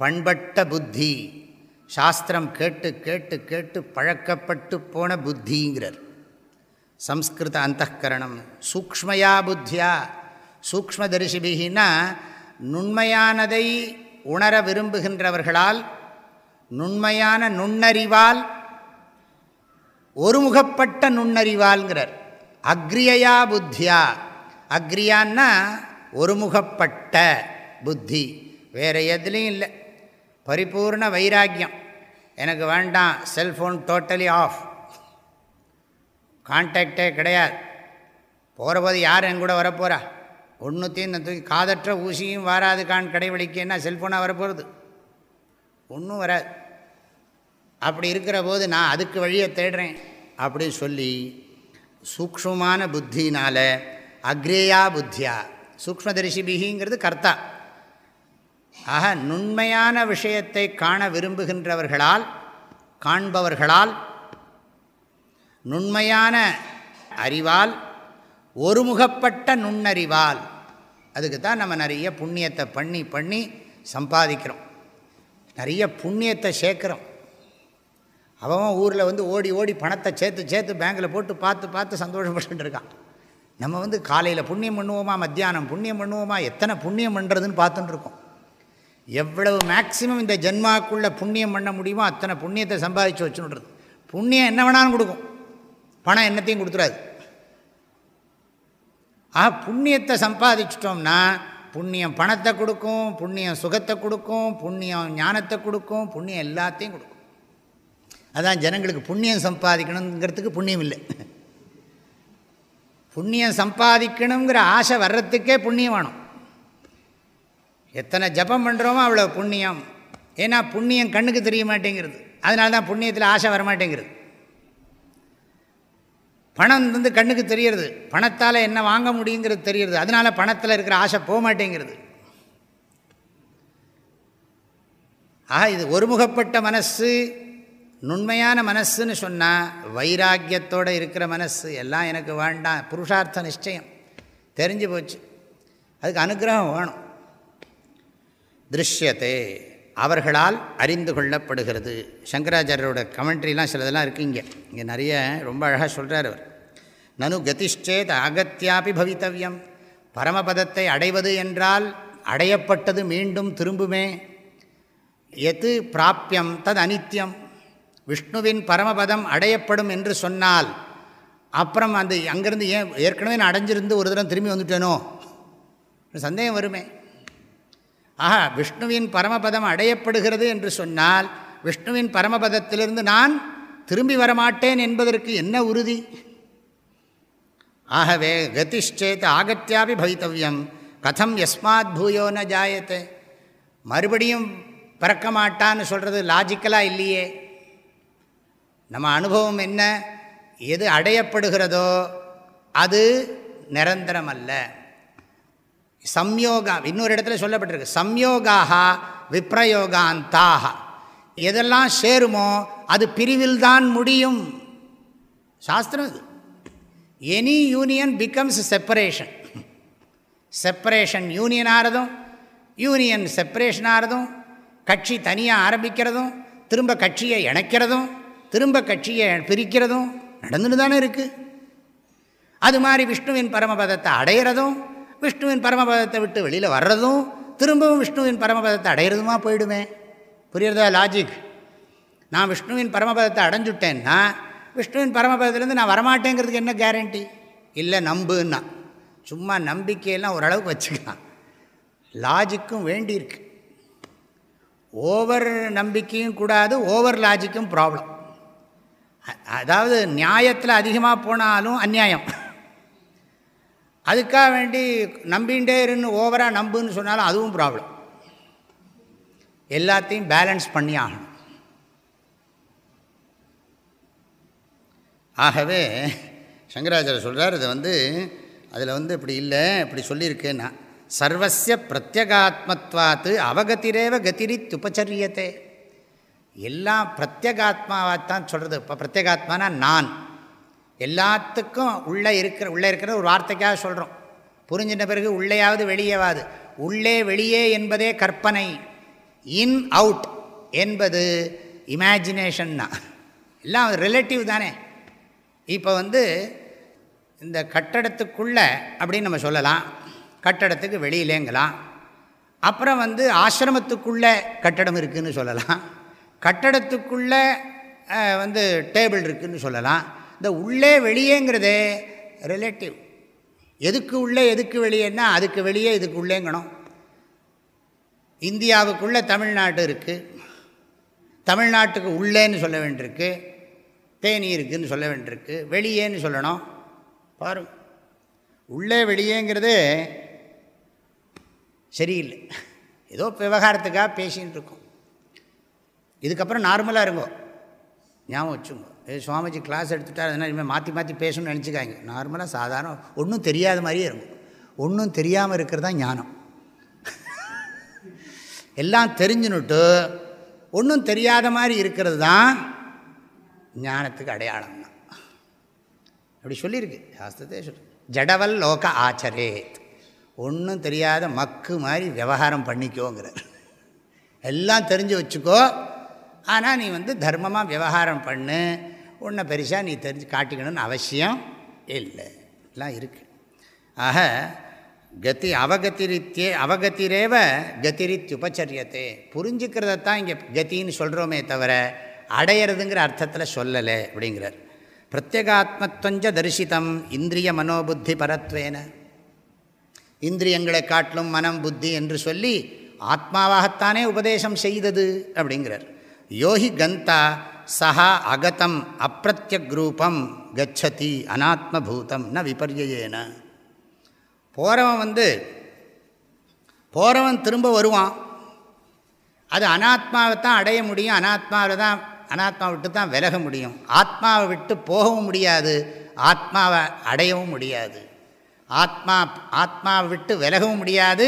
பண்பட்ட புத்தி. சாஸ்திரம் கேட்டு கேட்டு கேட்டு பழக்கப்பட்டு போன புத்திங்கிறார். சம்ஸ்கிருத அந்தகரணம் சூக்மயா புத்தியா? சூக்மதரிசிபிகின்னா நுண்மையானதை உணர விரும்புகின்றவர்களால் நுண்மையான நுண்ணறிவால் ஒருமுகப்பட்ட நுண்ணறிவால்ங்கிறார். அக்ரியயா புத்தியா? அக்ரியான்னா ஒருமுகப்பட்ட புத்தி. வேறு எதுலேயும் இல்லை. பரிபூர்ண வைராக்கியம். எனக்கு வேண்டாம் செல்ஃபோன் டோட்டலி ஆஃப் கான்டாக்டே கிடையாது. போகிற போது யார் என் கூட வரப்போகிறா ஒன்றுத்தையும் நான் தூக்கி காதற்ற ஊசியும் வாராது கான் கடைவழிக்கன்னா செல்ஃபோனாக வரப்போகிறது ஒன்றும் வராது. அப்படி இருக்கிற போது நான் அதுக்கு வழியை தேடுறேன் அப்படின்னு சொல்லி சூக்ஷமான புத்தினால் அக்ரேயா புத்தியா சூக்மதரிசிபிகிங்கிறது கர்த்தா. ஆக நுண்மையான விஷயத்தை காண விரும்புகின்றவர்களால் காண்பவர்களால் நுண்மையான அறிவால் ஒருமுகப்பட்ட நுண்ணறிவால் அதுக்கு தான் நம்ம நிறைய புண்ணியத்தை பண்ணி பண்ணி சம்பாதிக்கிறோம். நிறைய புண்ணியத்தை சேர்க்குறோம். அவன் ஊரில் வந்து ஓடி ஓடி பணத்தை சேர்த்து சேர்த்து பேங்கில் போட்டு பார்த்து பார்த்து சந்தோஷப்பட்டு இருக்கான். நம்ம வந்து காலையில் புண்ணியம் பண்ணுவோமா மத்தியானம் புண்ணியம் பண்ணுவோமா எத்தனை புண்ணியம் பண்ணுறதுன்னு பார்த்துட்டுருக்கோம் எவ்வளவு மேக்சிமம் இந்த ஜென்மாக்குள்ளே புண்ணியம் பண்ண முடியுமோ அத்தனை புண்ணியத்தை சம்பாதிச்சு வச்சுன்றது. புண்ணியம் என்ன வேணாலும் கொடுக்கும். பணம் என்னத்தையும் கொடுத்துறாது. ஆ புண்ணியத்தை சம்பாதிச்சிட்டோம்னா புண்ணியம் பணத்தை கொடுக்கும் புண்ணியம் சுகத்தை கொடுக்கும் புண்ணியம் ஞானத்தை கொடுக்கும் புண்ணியம் எல்லாத்தையும் கொடுக்கும். அதான் ஜனங்களுக்கு புண்ணியம் சம்பாதிக்கணுங்கிறதுக்கு புண்ணியம் இல்லை. புண்ணியம் சம்பாதிக்கணுங்கிற ஆசை வர்றதுக்கே புண்ணியம் வேணும். எத்தனை ஜபம் பண்ணுறோமோ அவ்வளோ புண்ணியம். ஏன்னா புண்ணியம் கண்ணுக்கு தெரிய மாட்டேங்கிறது. அதனால தான் புண்ணியத்தில் ஆசை வரமாட்டேங்கிறது. பணம் வந்து கண்ணுக்கு தெரியறது. பணத்தால் என்ன வாங்க முடியுங்கிறது தெரியறது. அதனால் பணத்தில் இருக்கிற ஆசை போக மாட்டேங்கிறது ஆக இது ஒருமுகப்பட்ட மனசு நுண்மையான மனசுன்னு சொன்னால் வைராக்கியத்தோடு இருக்கிற மனசு எல்லாம் எனக்கு வேண்டாம். புருஷார்த்த நிச்சயம். தெரிஞ்சு போச்சு. அதுக்கு அனுகிரகம் வேணும். திருஷ்யத்தே அவர்களால் அறிந்து கொள்ளப்படுகிறது. சங்கராச்சாரியரோட கமெண்ட்ரிலாம் சிலதெல்லாம் இருக்குது இங்கே. இங்கே நிறைய ரொம்ப அழகாக சொல்கிறார் அவர். நனு கதிஷ்டேத் அகத்தியாபி பவித்தவியம். பரமபதத்தை அடைவது என்றால் அடையப்பட்டது மீண்டும் திரும்புமே. எது பிராப்பியம் தது அனித்யம். விஷ்ணுவின் பரமபதம் அடையப்படும் என்று சொன்னால் அப்புறம் அந்த அங்கேருந்து ஏன் ஏற்கனவே நான் அடைஞ்சிருந்து ஒரு தடவை திரும்பி வந்துட்டேனோ? சந்தேகம் வருமே. ஆஹா விஷ்ணுவின் பரமபதம் அடையப்படுகிறது என்று சொன்னால் விஷ்ணுவின் பரமபதத்திலிருந்து நான் திரும்பி வரமாட்டேன் என்பதற்கு என்ன உறுதி? ஆகவே கதிஷ்சேத் ஆகத்தியாபி பவித்தவியம் கதம் எஸ்மாத் பூயோ ந ஜாயத்தை மறுபடியும் பிறக்க மாட்டான்னு சொல்கிறது லாஜிக்கலாக இல்லையே. நம்ம அனுபவம் என்ன? எது அடையப்படுகிறதோ அது நிரந்தரம் அல்ல சம்யோகா இன்னொரு இடத்துல சொல்லப்பட்டிருக்கு. சம்யோகாக விப்ரயோகாந்தாக. எதெல்லாம் சேருமோ அது பிரிவில் தான் முடியும். சாஸ்திரம் இது. Any union becomes separation separation union ஆகிறதும் union separation ஆகிறதும் கட்சி தனியாக ஆரம்பிக்கிறதும் திரும்ப கட்சியை இணைக்கிறதும் திரும்ப கட்சியை பிரிக்கிறதும் நடந்துட்டு தானே இருக்குது அது மாதிரி விஷ்ணுவின் பரமபதத்தை அடையிறதும் விஷ்ணுவின் பரமபதத்தை விட்டு வெளியில் வர்றதும் திரும்பவும் விஷ்ணுவின் பரமபதத்தை அடையிறதுமா போயிடுமே? புரியுறதா லாஜிக் நான் விஷ்ணுவின் பரமபதத்தை அடைஞ்சுட்டேன்னா விஷ்ணுவின் பரமபதத்துலேருந்து நான் வரமாட்டேங்கிறதுக்கு என்ன கேரண்டி இல்லை நம்புன்னா. சும்மா நம்பிக்கையெல்லாம் ஓரளவுக்கு வச்சுக்கலாம். லாஜிக்கும் வேண்டியிருக்கு. ஓவர் நம்பிக்கையும் கூடாது ஓவர் லாஜிக்கும் ப்ராப்ளம் அதாவது நியாயத்தில் அதிகமாக போனாலும் அந்நியாயம். அதுக்காக வேண்டி நம்பிகிட்டே இருந்து ஓவராக நம்புன்னு சொன்னாலும் அதுவும் ப்ராப்ளம் எல்லாத்தையும் பேலன்ஸ் பண்ணி ஆகணும். ஆகவே சங்கராச்சாரியர் சொல்கிறார் இது வந்து அதில் வந்து இப்படி இல்லை இப்படி சொல்லியிருக்கேன்னா சர்வசிய பிரத்யகாத்மத்வாத்து அவகத்திரேவ கதிரித் உபச்சரியத்தை. எல்லாம் பிரத்யகாத்மாவாத்தான் சொல்கிறது இப்போ பிரத்யகாத்மானா நான். எல்லாத்துக்கும் உள்ளே இருக்கிற உள்ளே இருக்கிற ஒரு வார்த்தைக்காக சொல்கிறோம் புரிஞ்சின பிறகு உள்ளேயாவது வெளியேவாது. உள்ளே வெளியே என்பதே கற்பனை. இன் அவுட் என்பது இமேஜினேஷன்னா. எல்லாம் ரிலேட்டிவ் தானே. இப்போ வந்து இந்த கட்டடத்துக்குள்ளே அப்படின்னு நம்ம சொல்லலாம். கட்டடத்துக்கு வெளியிலேங்கலாம். அப்புறம் வந்து ஆசிரமத்துக்குள்ளே கட்டடம் இருக்குதுன்னு சொல்லலாம். கட்டடத்துக்குள்ளே வந்து டேபிள் இருக்குதுன்னு சொல்லலாம். இந்த உள்ளே வெளியேங்கிறதே ரிலேட்டிவ் எதுக்கு உள்ளே எதுக்கு வெளியேன்னா அதுக்கு வெளியே இதுக்கு உள்ளேங்கணும். இந்தியாவுக்குள்ளே தமிழ்நாடு இருக்குது தமிழ்நாட்டுக்கு உள்ளேன்னு சொல்ல வேண்டியிருக்கு. தேனி இருக்குதுன்னு சொல்ல வேண்டியிருக்கு. வெளியேன்னு சொல்லணும். பாரு. உள்ளே வெளியேங்கிறது சரியில்லை. ஏதோ விவகாரத்துக்காக பேசின்னு இருக்கோம். இதுக்கப்புறம் நார்மலாக இருங்கோ. ஞாபகம் வச்சுங்க. சுவாமிஜி கிளாஸ் எடுத்துட்டார் அதனால் இனிமேல் மாற்றி மாற்றி பேசணும்னு நினச்சிக்காங்க நார்மலாக சாதாரண ஒன்றும் தெரியாத மாதிரியே இருக்கும். ஒன்றும் தெரியாமல் இருக்கிறது தான் ஞானம். எல்லாம் தெரிஞ்சுன்னுட்டு ஒன்றும் தெரியாத மாதிரி இருக்கிறது தான் ஞானத்துக்கு அடையாளம். தான் அப்படி சொல்லியிருக்கு. சாஸ்திரத்தே சொல் ஜடவல் லோக ஆச்சரேத். ஒன்றும் தெரியாத மக்கு மாதிரி விவகாரம் பண்ணிக்கோங்கிறார். எல்லாம் தெரிஞ்சு வச்சுக்கோ. ஆனால் நீ வந்து தர்மமாக விவகாரம் பண்ணு. உன்னை பெருசாக நீ தெரிஞ்சு காட்டிக்கணும்னு அவசியம் இல்லை. எல்லாம் இருக்குது ஆக கதி அவகத்திரித்தே அவகத்திரேவ கதிரித் உபச்சரியத்தே புரிஞ்சுக்கிறதத்தான் இங்கே கத்தின்னு சொல்கிறோமே தவிர அடையிறதுங்கிற அர்த்தத்தில் சொல்லலை அப்படிங்கிறார். பிரத்யேகாத்மத்வஞ்ச தரிசித்தம் இந்திரிய மனோபுத்தி பரத்வேன. இந்திரியங்களை காட்டிலும் மனம் புத்தி என்று சொல்லி ஆத்மாவாகத்தானே உபதேசம் செய்தது அப்படிங்கிறார். யோகி கந்தா சா அகதம் அப்பிரத்யக்ரூபம் கச்சதி அனாத்மபூதம் ந விபர்யேன போகிறவன் வந்து போகிறவன் திரும்ப வருவான். அது அனாத்மாவை தான் அடைய முடியும் அனாத்மாவை தான் அனாத்மா விட்டு தான் விலக முடியும். ஆத்மாவை விட்டு போகவும் முடியாது ஆத்மாவை அடையவும் முடியாது. ஆத்மா ஆத்மாவை விட்டு விலகவும் முடியாது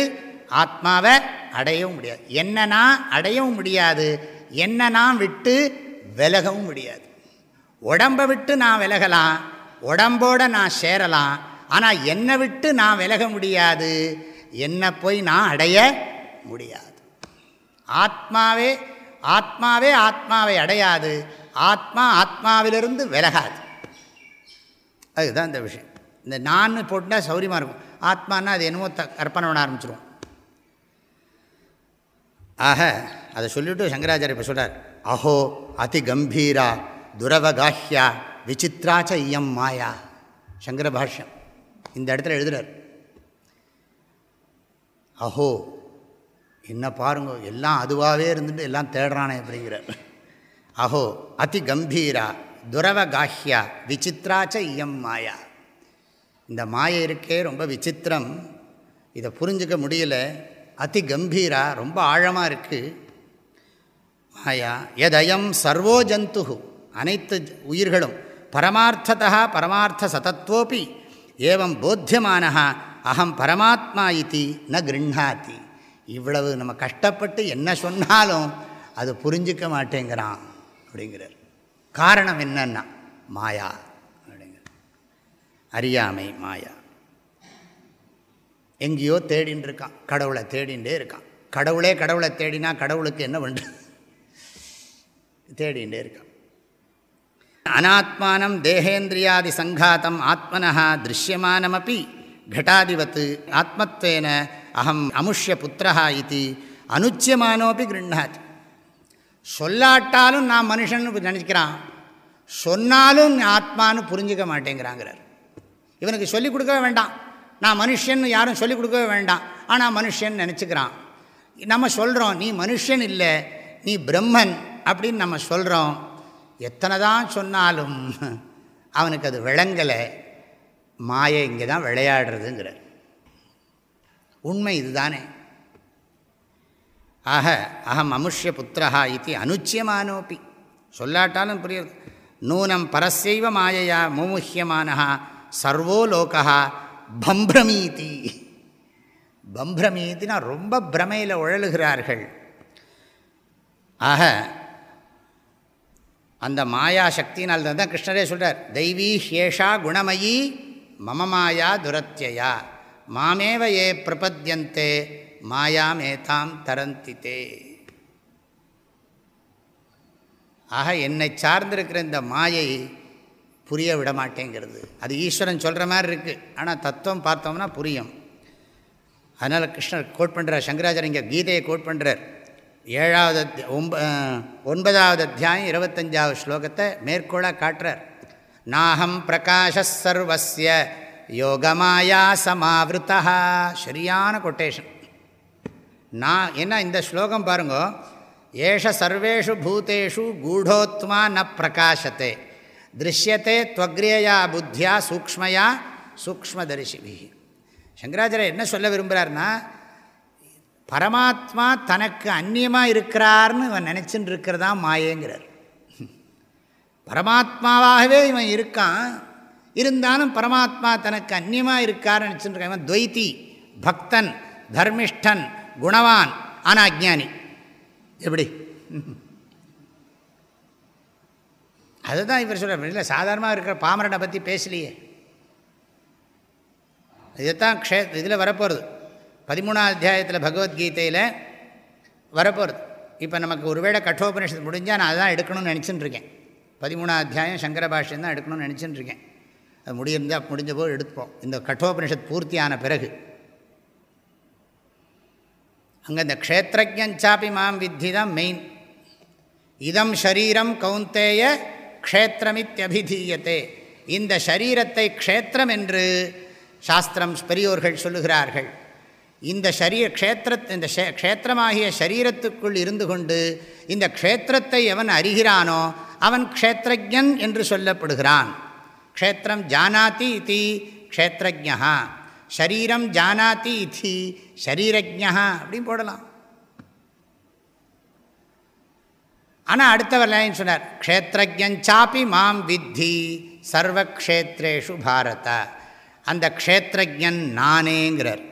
ஆத்மாவை அடையவும் முடியாது. என்ன நான் அடையவும் முடியாது என்ன நான் விட்டு விலகவும் முடியாது. உடம்பை விட்டு நான் விலகலாம் உடம்போடு நான் சேரலாம் ஆனால் என்னை விட்டு நான் விலக முடியாது என்னை போய் நான் அடைய முடியாது. ஆத்மாவே ஆத்மாவே ஆத்மாவை அடையாது ஆத்மா ஆத்மாவிலிருந்து விலகாது. அதுதான் இந்த விஷயம். இந்த நான் போட்டால் சௌரியமாக இருக்கும். ஆத்மானா அது என்னமோ த கற்பனை பண்ண ஆரம்பிச்சிடும் ஆக அதை சொல்லிவிட்டு சங்கராச்சாரிய இப்போ சொல்கிறார் அஹோ அதி கம்பீரா துரவகாஹ்யா விசித்ராச்ச இயம் மாயா சங்கர பாஷ்யம் இந்த இடத்துல எழுதுகிறார் அஹோ என்ன பாருங்க எல்லாம் அதுவாகவே இருந்துட்டு எல்லாம் தேடுறானே அப்படிங்கிறார். அஹோ அதி கம்பீரா துரவகாஹ்யா விசித்ராச்ச இயம் மாயா. இந்த மாயை இருக்கே ரொம்ப விசித்திரம். இதை புரிஞ்சிக்க முடியல. அதி கம்பீரா ரொம்ப ஆழமாக இருக்குது மாயா எதயம் சர்வோ ஜந்து அனைத்து உயிர்களும் பரமார்த்ததா பரமார்த்த சதத்துவோபி ஏவம் போத்தியமான அகம் பரமாத்மா இது ந கிருண்ணாத்தி இவ்வளவு நம்ம கஷ்டப்பட்டு என்ன சொன்னாலும் அது புரிஞ்சிக்க மாட்டேங்கிறான் அப்படிங்கிறார். காரணம் என்னன்னா மாயா அப்படிங்கிற அறியாமை மாயா. எங்கேயோ தேடின்னு இருக்கான் கடவுளை தேடிகிட்டே இருக்கான். கடவுளே கடவுளை தேடினா கடவுளுக்கு என்ன பண்ணுறது தேடிகிட்டே இருக்கான் அனாத்மானம் தேகேந்திரியாதி சங்காத்தம் ஆத்மனா திருஷ்யமானமப்பி घटादिवत् ஆத்மத்வேன அகம் அமுஷ்ய புத்திரா இது அனுச்சியமானோப்பி கிருண்ணாத் சொல்லாட்டாலும் நான் மனுஷன் நினைக்கிறான் சொன்னாலும் ஆத்மானு புரிஞ்சிக்க மாட்டேங்கிறாங்கிறார் இவனுக்கு சொல்லிக் கொடுக்கவே வேண்டாம் நான் மனுஷன் யாரும் சொல்லிக் கொடுக்கவே வேண்டாம் ஆனால் மனுஷன் நினச்சிக்கிறான் நம்ம சொல்கிறோம் நீ மனுஷன் இல்லை நீ பிரம்மன் அப்படின்னு நம்ம சொல்கிறோம் எத்தனை தான் சொன்னாலும் அவனுக்கு அது விளங்கலை. மாயை இங்கே தான் விளையாடுறதுங்கிறார். உண்மை இதுதானே. ஆக அகம் அமுஷ்ய புத்திரஹா இது அனுச்சியமானோப்பி சொல்லாட்டாலும் புரியுது. நூனம் பரசைவ மாயையா முமுஹியமான சர்வோ லோகா பம்ப்ரமீதி. ரொம்ப பிரமையில் உழலுகிறார்கள். ஆக அந்த மாயா சக்தினால் தான் கிருஷ்ணரே சொல்கிறார் தெய்வீ ஹேஷா குணமயி மம மாயா துரத்தியா மாமேவ ஏ பிரபத்தியந்தே மாயாமேதாம் தரந்தித்தே ஆக என்னை சார்ந்திருக்கிற இந்த மாயை புரிய விட மாட்டேங்கிறது. அது ஈஸ்வரன் சொல்கிற மாதிரி இருக்குது ஆனால் தத்துவம் பார்த்தோம்னா புரியும். அதனால் கிருஷ்ணர் கோட் பண்ணுறார் சங்கராச்சாரிய இங்கே கீதையை கோட் பண்ணுறார் ஏழாவது ஒம்ப ஒன்பதாவது அத்தியாயம் இருபத்தஞ்சாவது ஸ்லோகத்தை மேற்கோளாக காட்டுறார். நாகம் பிரகாஷர்வசிய யோகமாயா சமாவிருத்தா சரியான கொட்டேஷன் நான் என்ன இந்த ஸ்லோகம் பாருங்க ஏஷ சர்வேஷு பூத்தேஷு கூடோத்மா ந பிரகாஷத்தை திருஷ்யத்தை துவக்ரியயா புத்தியா சூக்மயா சூக்மதரிசிபி சங்கராச்சாரியர் என்ன சொல்ல விரும்புகிறார்னா பரமாத்மா தனக்கு அந்நியமாக இருக்கிறார்னு இவன் நினச்சின்னு இருக்கிறதா மாயேங்கிறார். பரமாத்மாவாகவே இவன் இருக்கான். இருந்தாலும் பரமாத்மா தனக்கு அந்நியமாக இருக்காருன்னு இவன் துவைத்தி பக்தன் தர்மிஷ்டன் குணவான் ஆனால் அஜானி எப்படி? அதுதான் இவர் சொல்கிறார் இல்லை சாதாரணமாக இருக்கிற பாமரனை பற்றி பேசலையே. இதுதான் க்ஷே இதில் வரப்போகிறது பதிமூணாவது அத்தியாயத்தில் பகவத்கீதையில் வரப்போகிறது இப்போ நமக்கு ஒருவேளை கட்டோபனிஷத்து முடிஞ்சால் நான் அதான் எடுக்கணும்னு நினச்சின்னு இருக்கேன். அத்தியாயம் சங்கர பாஷ்யம் தான் எடுக்கணும்னு நினச்சின்னு இருக்கேன். அது முடியிருந்தால் முடிஞ்ச போது எடுப்போம் இந்த கட்டோபனிஷத் பூர்த்தியான பிறகு. அங்கே இந்த க்ஷேத்திரஜாப்பி மாம் வித்தி தான் மெயின் இதம் ஷரீரம் கவுந்தேய க்ஷேத்திரமித்யபிதீயத்தே இந்த ஷரீரத்தை க்ஷேத்திரம் என்று சாஸ்திரம் பெரியோர்கள் சொல்லுகிறார்கள். இந்த ஷரீர க்ஷேத்திர இந்த க்ஷேத்திரமாகிய ஷரீரத்துக்குள் இருந்து கொண்டு இந்த க்ஷேத்திரத்தை எவன் அறிகிறானோ அவன் க்ஷேத்திரஜன் என்று சொல்லப்படுகிறான். க்ஷேத்திரம் ஜானாதி இது க்ஷேத்திரஜா ஷரீரம் ஜானாதி இது ஷரீரஜா அப்படின்னு போடலாம். ஆனால் அடுத்தவர் லைன் சொன்னார் க்ஷேத்திரஜாப்பி மாம் வித்தி சர்வக்ஷேத்ரேஷு பாரத. அந்த க்ஷேத்திரஜன் நானேங்கிறார்.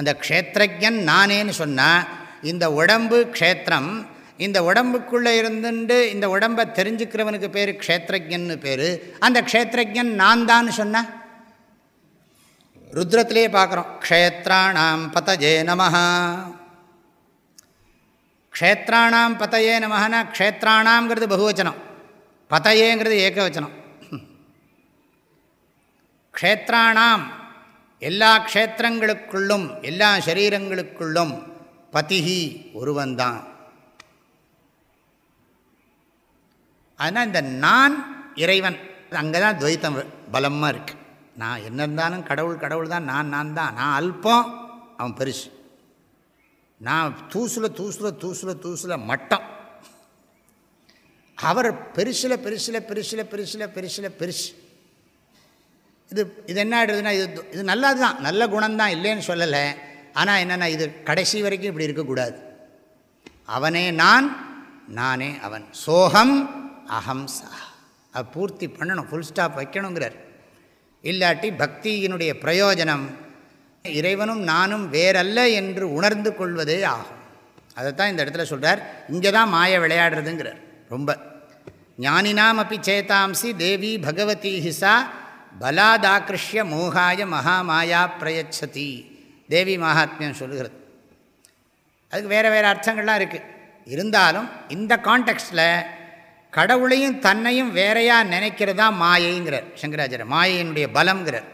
அந்த க்ஷேத்திரஜன் நானேன்னு சொன்னால் இந்த உடம்பு க்ஷேத்திரம் இந்த உடம்புக்குள்ளே இருந்துட்டு இந்த உடம்பை தெரிஞ்சுக்கிறவனுக்கு பேர் க்ஷேத்திரஜன்னு பேர் அந்த க்ஷேத்திரஜன் நான் தான்னு சொன்ன? ருத்ரத்திலே பார்க்குறோம் க்ஷேத்ராணாம் பதஜே நமஹா. க்ஷேத்ராணாம் பதையே நமஹனா க்ஷேத்ராணாம்ங்கிறது பகுவச்சனம். பதையேங்கிறது ஏகவச்சனம். க்ஷேத்ராணாம் எல்லா க்ஷேத்திரங்களுக்குள்ளும் எல்லா சரீரங்களுக்குள்ளும் பதிகி ஒருவன்தான். அதனால் இந்த நான் இறைவன் அங்கே தான் துவைத்தம் பலமாக இருக்குது நான் என்ன இருந்தாலும் கடவுள் கடவுள் தான் நான் நான் தான். நான் அல்பம் அவன் பெருசு. நான் தூசில் தூசில் தூசில் தூசில் மட்டம். அவர் பெருசில் பெருசில் பெருசில் பெருசில் பெருசில் பெருசு. இது இது என்ன ஆகிடுதுன்னா இது இது நல்லது தான் நல்ல குணம்தான் இல்லைன்னு சொல்லலை. ஆனால் என்னென்னா இது கடைசி வரைக்கும் இப்படி இருக்கக்கூடாது. அவனே நான் நானே அவன். சோகம் அகம் சா. அது பூர்த்தி பண்ணணும் ஃபுல் ஸ்டாப் வைக்கணுங்கிறார். இல்லாட்டி பக்தியினுடைய பிரயோஜனம் இறைவனும் நானும் வேறல்ல என்று உணர்ந்து கொள்வதே ஆகும். அதைத்தான் இந்த இடத்துல சொல்கிறார் இங்கே தான் மாய விளையாடுறதுங்கிறார் ரொம்ப. ஞானினாம் அப்படி சேதாம்சி தேவி பகவதி ஹிசா பலாதாக்கிருஷ்ய மோகாய மகாமாயா பிரயச்சதி. தேவி மகாத்மியம் சொல்லுகிறது. அதுக்கு வேறு வேறு அர்த்தங்கள்லாம் இருக்குது இருந்தாலும் இந்த கான்டெக்ஸ்டில் கடவுளையும் தன்னையும் வேறையாக நினைக்கிறதா மாயைங்கிறார் சங்கராச்சாரியர் மாயையினுடைய பலம்ங்கிறார்.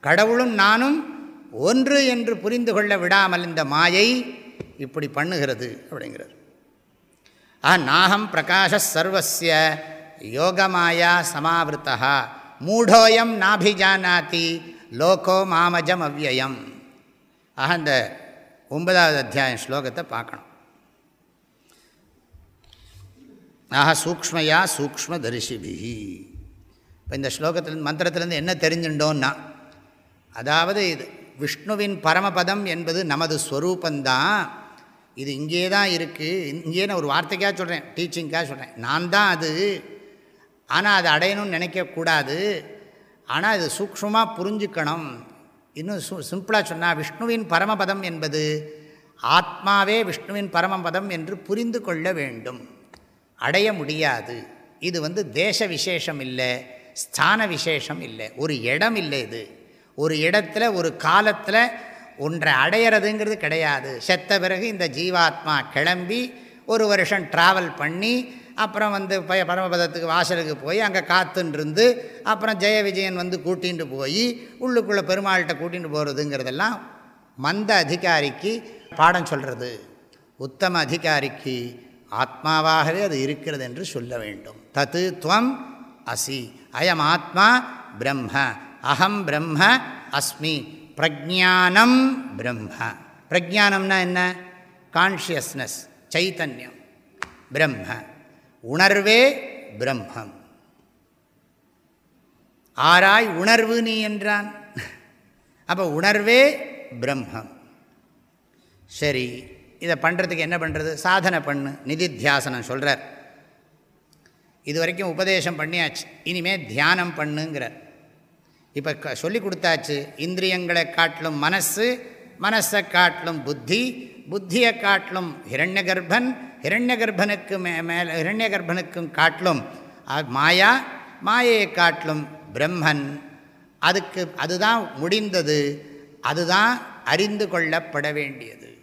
கடவுளும் நானும் ஒன்று என்று புரிந்து கொள்ள விடாமல் இந்த மாயை இப்படி பண்ணுகிறது அப்படிங்கிறார். ஆ நாகம் பிரகாஷ சர்வசிய யோகமாயா சமாவிருத்தா மூடோயம் நாபிஜானாதி லோகோ மாமஜம் அவ்வயம் ஆக இந்த ஒன்பதாவது அத்தியாயம் ஸ்லோகத்தை பார்க்கணும். ஆஹா சூக்மயா சூக்ம தரிசிபிகி இப்போ இந்த ஸ்லோகத்தில் மந்திரத்திலேருந்து என்ன தெரிஞ்சுட்டோன்னா அதாவது இது விஷ்ணுவின் பரமபதம் என்பது நமது ஸ்வரூபந்தான். இது இங்கே தான் இருக்குது இங்கே நான் ஒரு வார்த்தைக்காக சொல்கிறேன் டீச்சிங்காக சொல்கிறேன் நான் தான் அது. ஆனால் அதை அடையணும்னு நினைக்கக்கூடாது ஆனால் இது சூக்ஷமாக புரிஞ்சுக்கணும். இன்னும் சு சிம்பிளாக சொன்னால் விஷ்ணுவின் பரமபதம் என்பது ஆத்மாவே விஷ்ணுவின் பரமபதம் என்று புரிந்து கொள்ள வேண்டும். அடைய முடியாது. இது வந்து தேச விசேஷம் இல்லை ஸ்தான விசேஷம் இல்லை. ஒரு இடம் இல்லை இது. ஒரு இடத்துல ஒரு காலத்தில் ஒன்றை அடையிறதுங்கிறது கிடையாது. செத்த பிறகு இந்த ஜீவாத்மா கிளம்பி ஒரு வருஷம் ட்ராவல் பண்ணி அப்புறம் வந்து பய பரமபதத்துக்கு வாசலுக்கு போய் அங்கே காத்துன்ருந்து அப்புறம் ஜெய விஜயன் வந்து கூட்டிகிட்டு போய் உள்ளுக்குள்ளே பெருமாள்கிட்ட கூட்டிகிட்டு போகிறதுங்கிறதெல்லாம் மந்த அதிகாரிக்கு பாடம் சொல்கிறது உத்தம அதிகாரிக்கு ஆத்மாவாகவே அது இருக்கிறது என்று சொல்ல வேண்டும். தத்து துவம் அசி. அயம் ஆத்மா பிரம்ம. அகம் பிரம்ம அஸ்மி. பிரஜானம் பிரம்ம. பிரஜானம்னா என்ன? கான்ஷியஸ்னஸ் சைத்தன்யம். பிரம்ம. உணர்வே பிரம்மம். ஆராய் உணர்வு நீ என்றான். அப்போ உணர்வே பிரம்மம். சரி இதை பண்ணுறதுக்கு என்ன பண்ணுறது சாதனை பண்ணு. நிதித்தியாசனம் சொல்கிறார் இது வரைக்கும் உபதேசம் பண்ணியாச்சு. இனிமேல் தியானம் பண்ணுங்கிறார். இப்போ சொல்லி கொடுத்தாச்சு. இந்திரியங்களை காட்டிலும் மனசு மனசை காட்டிலும் புத்தி புத்தியை காட்டிலும் ஹிரண்ய கர்ப்பன் ஹிரண்ய கர்ப்பனுக்கு மே மேலே ஹிரண்ய கர்ப்பனுக்கும் காட்டிலும் மாயா மாயையை காட்டிலும் பிரம்மன். அதுக்கு அதுதான் முடிந்தது. அதுதான் அறிந்து கொள்ளப்பட வேண்டியது.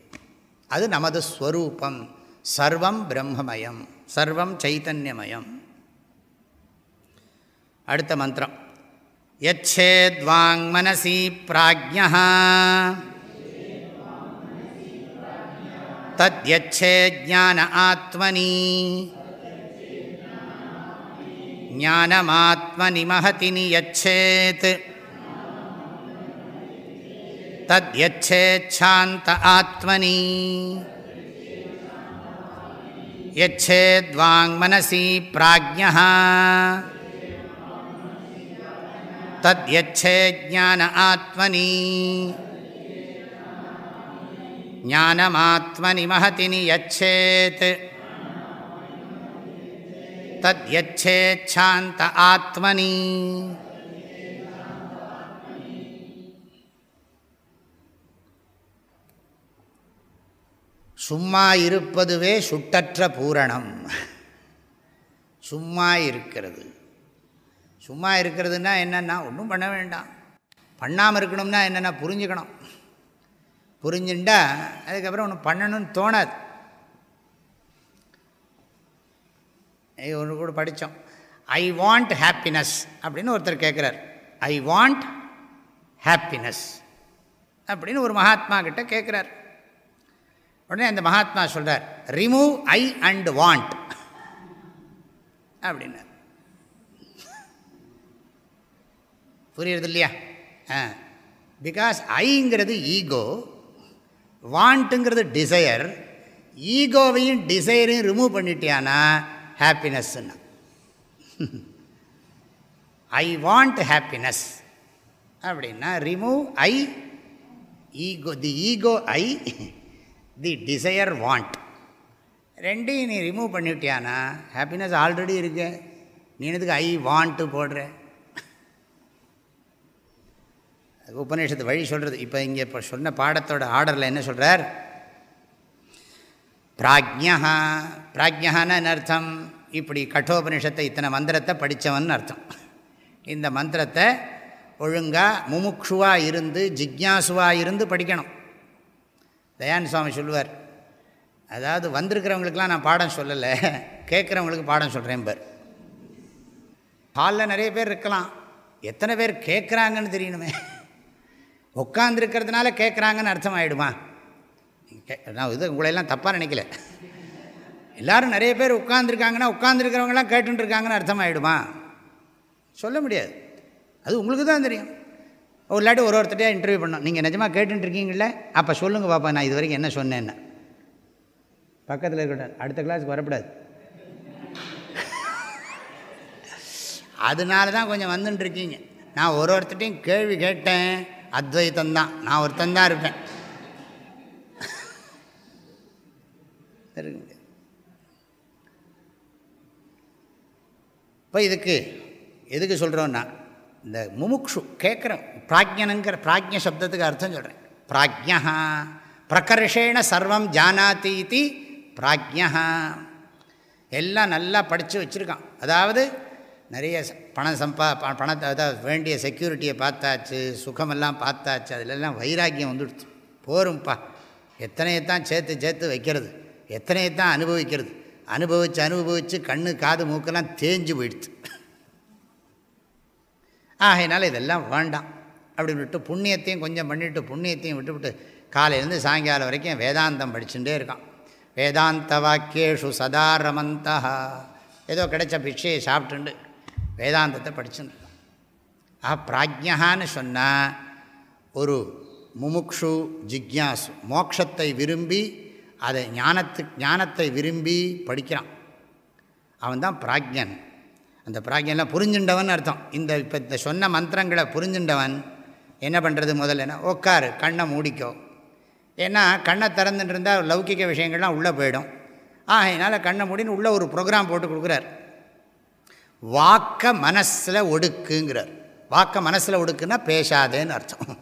அது நமது ஸ்வரூபம். சர்வம் பிரம்மமயம். சர்வம் சைத்தன்யமயம். அடுத்த மந்திரம். யச்சேத்வாங் மனசி பிராஜ்யா தத்யச்சே ஜான ஆத்மனி ஞானமாத்மனி மகதி நியச்சேத் தத்யச்சேச்சாந்த ஆத்மனி யச்சேத்வாங் மனசி பிராஜ்யா தத்யச்சே ஜான ஆத்மனி ஞானமாத்மனி மகதி நியச்சேத். தத்யச்சேச்சாந்த ஆத்மனி. சும்மா இருப்பதுவே சுட்டற்ற பூரணம். சும்மா இருக்கிறது. சும்மா இருக்கிறதுனா என்னென்னா ஒன்றும் பண்ண வேண்டாம். பண்ணாமல் இருக்கணும்னா என்னென்னா புரிஞ்சுக்கணும். புரிஞ்சுண்டா? அதுக்கப்புறம் ஒன்று பண்ணணும்னு தோணாது. ஒன்று கூட படித்தோம் ஐ வாண்ட் ஹாப்பினஸ் அப்படின்னு ஒருத்தர் கேட்குறார் ஐ வாண்ட் ஹாப்பினஸ் அப்படின்னு ஒரு மகாத்மா கிட்ட கேட்குறார் உடனே அந்த மகாத்மா சொல்கிறார் ரிமூவ் ஐ அண்ட் வாண்ட் அப்படின்னார். புரியுறது இல்லையா ஆ. பிகாஸ் ஐங்கிறது ஈகோ வாண்ட்டுங்கிறது டிசையர் ஈகோவையும் டிசையரையும் ரிமூவ் பண்ணிட்டியானா? ஹாப்பினஸ்ன்னா ஐ வாண்ட் ஹாப்பினஸ் அப்படின்னா remove I ego the ego I the desire want ரெண்டையும் நீ ரிமூவ் பண்ணிவிட்டியானா ஹாப்பினஸ் ஆல்ரெடி இருக்கு. நீ எதுக்கு ஐ வாண்ட்டு போடுற? உபநிஷத்து வழி சொல்கிறது இப்போ இங்கே இப்போ சொன்ன பாடத்தோட ஆர்டரில் என்ன சொல்கிறார் பிராஜ்யா பிராஜ்யான்னு அர்த்தம்? இப்படி கட்டோபனிஷத்தை இத்தனை மந்திரத்தை படித்தவன் அர்த்தம். இந்த மந்திரத்தை ஒழுங்காக முமுக்ஷுவாக இருந்து ஜிக்யாசுவாக இருந்து படிக்கணும். தயானு சுவாமி சொல்லுவார் அதாவது வந்திருக்கிறவங்களுக்கெலாம் நான் பாடம் சொல்லலை கேட்குறவங்களுக்கு பாடம் சொல்கிறேன் பார். ஹாலில் நிறைய பேர் இருக்கலாம். எத்தனை பேர் கேட்குறாங்கன்னு தெரியணுமே. உட்காந்துருக்கிறதுனால கேட்குறாங்கன்னு அர்த்தம் ஆகிடுமா நான் இது உங்களையெல்லாம் தப்பாக நினைக்கல. எல்லோரும் நிறைய பேர் உட்காந்துருக்காங்கன்னா உட்காந்துருக்கிறவங்களாம் கேட்டுருக்காங்கன்னு அர்த்தம் ஆகிடுமா சொல்ல முடியாது. அது உங்களுக்கு தான் தெரியும். ஒரு இல்லாட்டி ஒரு ஒருத்தரையாக இன்டர்வியூ பண்ணோம் நீங்கள் நிஜமாக கேட்டுருக்கீங்களே அப்போ சொல்லுங்கள் பாப்பா நான் இது வரைக்கும் என்ன சொன்னேன்னு. பக்கத்தில் இருக்கட்டும். அடுத்த கிளாஸுக்கு வரக்கூடாது. அதனால தான் கொஞ்சம் வந்துட்டுருக்கீங்க நான் ஒரு ஒருத்தட்டையும் கேள்வி கேட்டேன். அத்வைத்தந்தான் நான் ஒருத்தன் தான் இருப்பேன் இப்போ இதுக்கு எதுக்கு சொல்கிறோன்னா இந்த முமுக்ஷு கேட்குறோம் பிராஜ்யனுங்கிற பிராஜ்ய சப்தத்துக்கு அர்த்தம் சொல்கிறேன் பிராஜ்யா பிரகர்ஷேண சர்வம் ஜானாதி இது பிராஜ்யா எல்லாம் நல்லா படித்து வச்சுருக்கான். அதாவது நிறைய பணம் சம்பா பணத்தை அதாவது வேண்டிய செக்யூரிட்டியை பார்த்தாச்சு சுகமெல்லாம் பார்த்தாச்சு அதிலெல்லாம் வைராக்கியம் வந்துடுச்சு. போரும்ப்பா எத்தனையை தான் சேர்த்து சேர்த்து வைக்கிறது. எத்தனையை தான் அனுபவிக்கிறது. அனுபவித்து அனுபவித்து கண்ணு காது மூக்கெல்லாம் தேஞ்சு போயிடுச்சு. ஆகையினால இதெல்லாம் வேண்டாம். அப்படின்னு விட்டு புண்ணியத்தையும் கொஞ்சம் பண்ணிவிட்டு புண்ணியத்தையும் விட்டுவிட்டு காலையிலேருந்து சாயங்காலம் வரைக்கும் வேதாந்தம் படிச்சுட்டே இருக்கான். வேதாந்த வாக்கியேஷு சதா ரமந்தா ஏதோ கிடைச்ச பிக்ஷையை சாப்பிட்டுண்டு. வேதாந்தத்தை படிச்சுருக்கோம் ஆ பிராஜ்யான்னு சொன்னால் ஒரு முமுக்ஷு ஜிக்யாசு மோக்ஷத்தை விரும்பி அதை ஞானத்து ஞானத்தை விரும்பி படிக்கிறான். அவன்தான் பிராஜ்யன் அந்த பிராஜ்யெல்லாம் புரிஞ்சுண்டவன் அர்த்தம். இந்த இப்போ இந்த சொன்ன மந்திரங்களை புரிஞ்சுண்டவன் என்ன பண்ணுறது முதல்ல என்ன உட்காரு கண்ணை மூடிக்கோ. ஏன்னா கண்ணை திறந்துட்டு இருந்தால் லௌகிக விஷயங்கள்லாம் உள்ளே போயிடும். ஆகையினால் கண்ணை மூடின்னு உள்ளே ஒரு ப்ரோக்ராம் போட்டு கொடுக்குறார். வாக்க மனசில் ஒடுக்குங்கிறார். வாக்க மனசில் ஒடுக்குன்னா பேசாதேன்னு அர்த்தம்.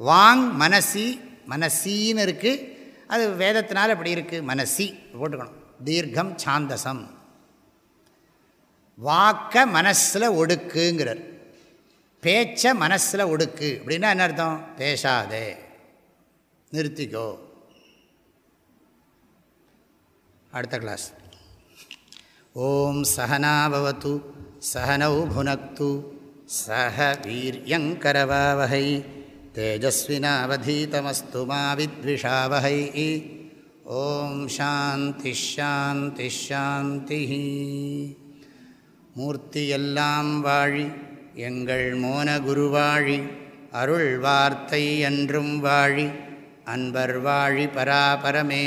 வாங் மனசி மனசின்னு இருக்குது அது வேதத்தினால் அப்படி இருக்குது மனசி போட்டுக்கணும். தீர்க்கம் சாந்தசம். வாக்க மனசில் ஒடுக்குங்கிறார். பேச்சை மனசில் ஒடுக்கு. அப்படின்னா என்ன அர்த்தம்? பேசாதே நிறுத்திக்கோ. அடுத்த கிளாஸ் ஓம் சகனாபவத்து சகனௌ புனக்து சக வீரியங்கரவாவகை தேஜஸ்வினாவதீதமஸ்து மாவித்விஷாவகை ஓம் சாந்தி ஷாந்தி ஷாந்தி மூர்த்தியெல்லாம் வாழி எங்கள் மோனகுருவாழி அருள் வார்த்தை என்றும் வாழி அன்பர் வாழி பராபரமே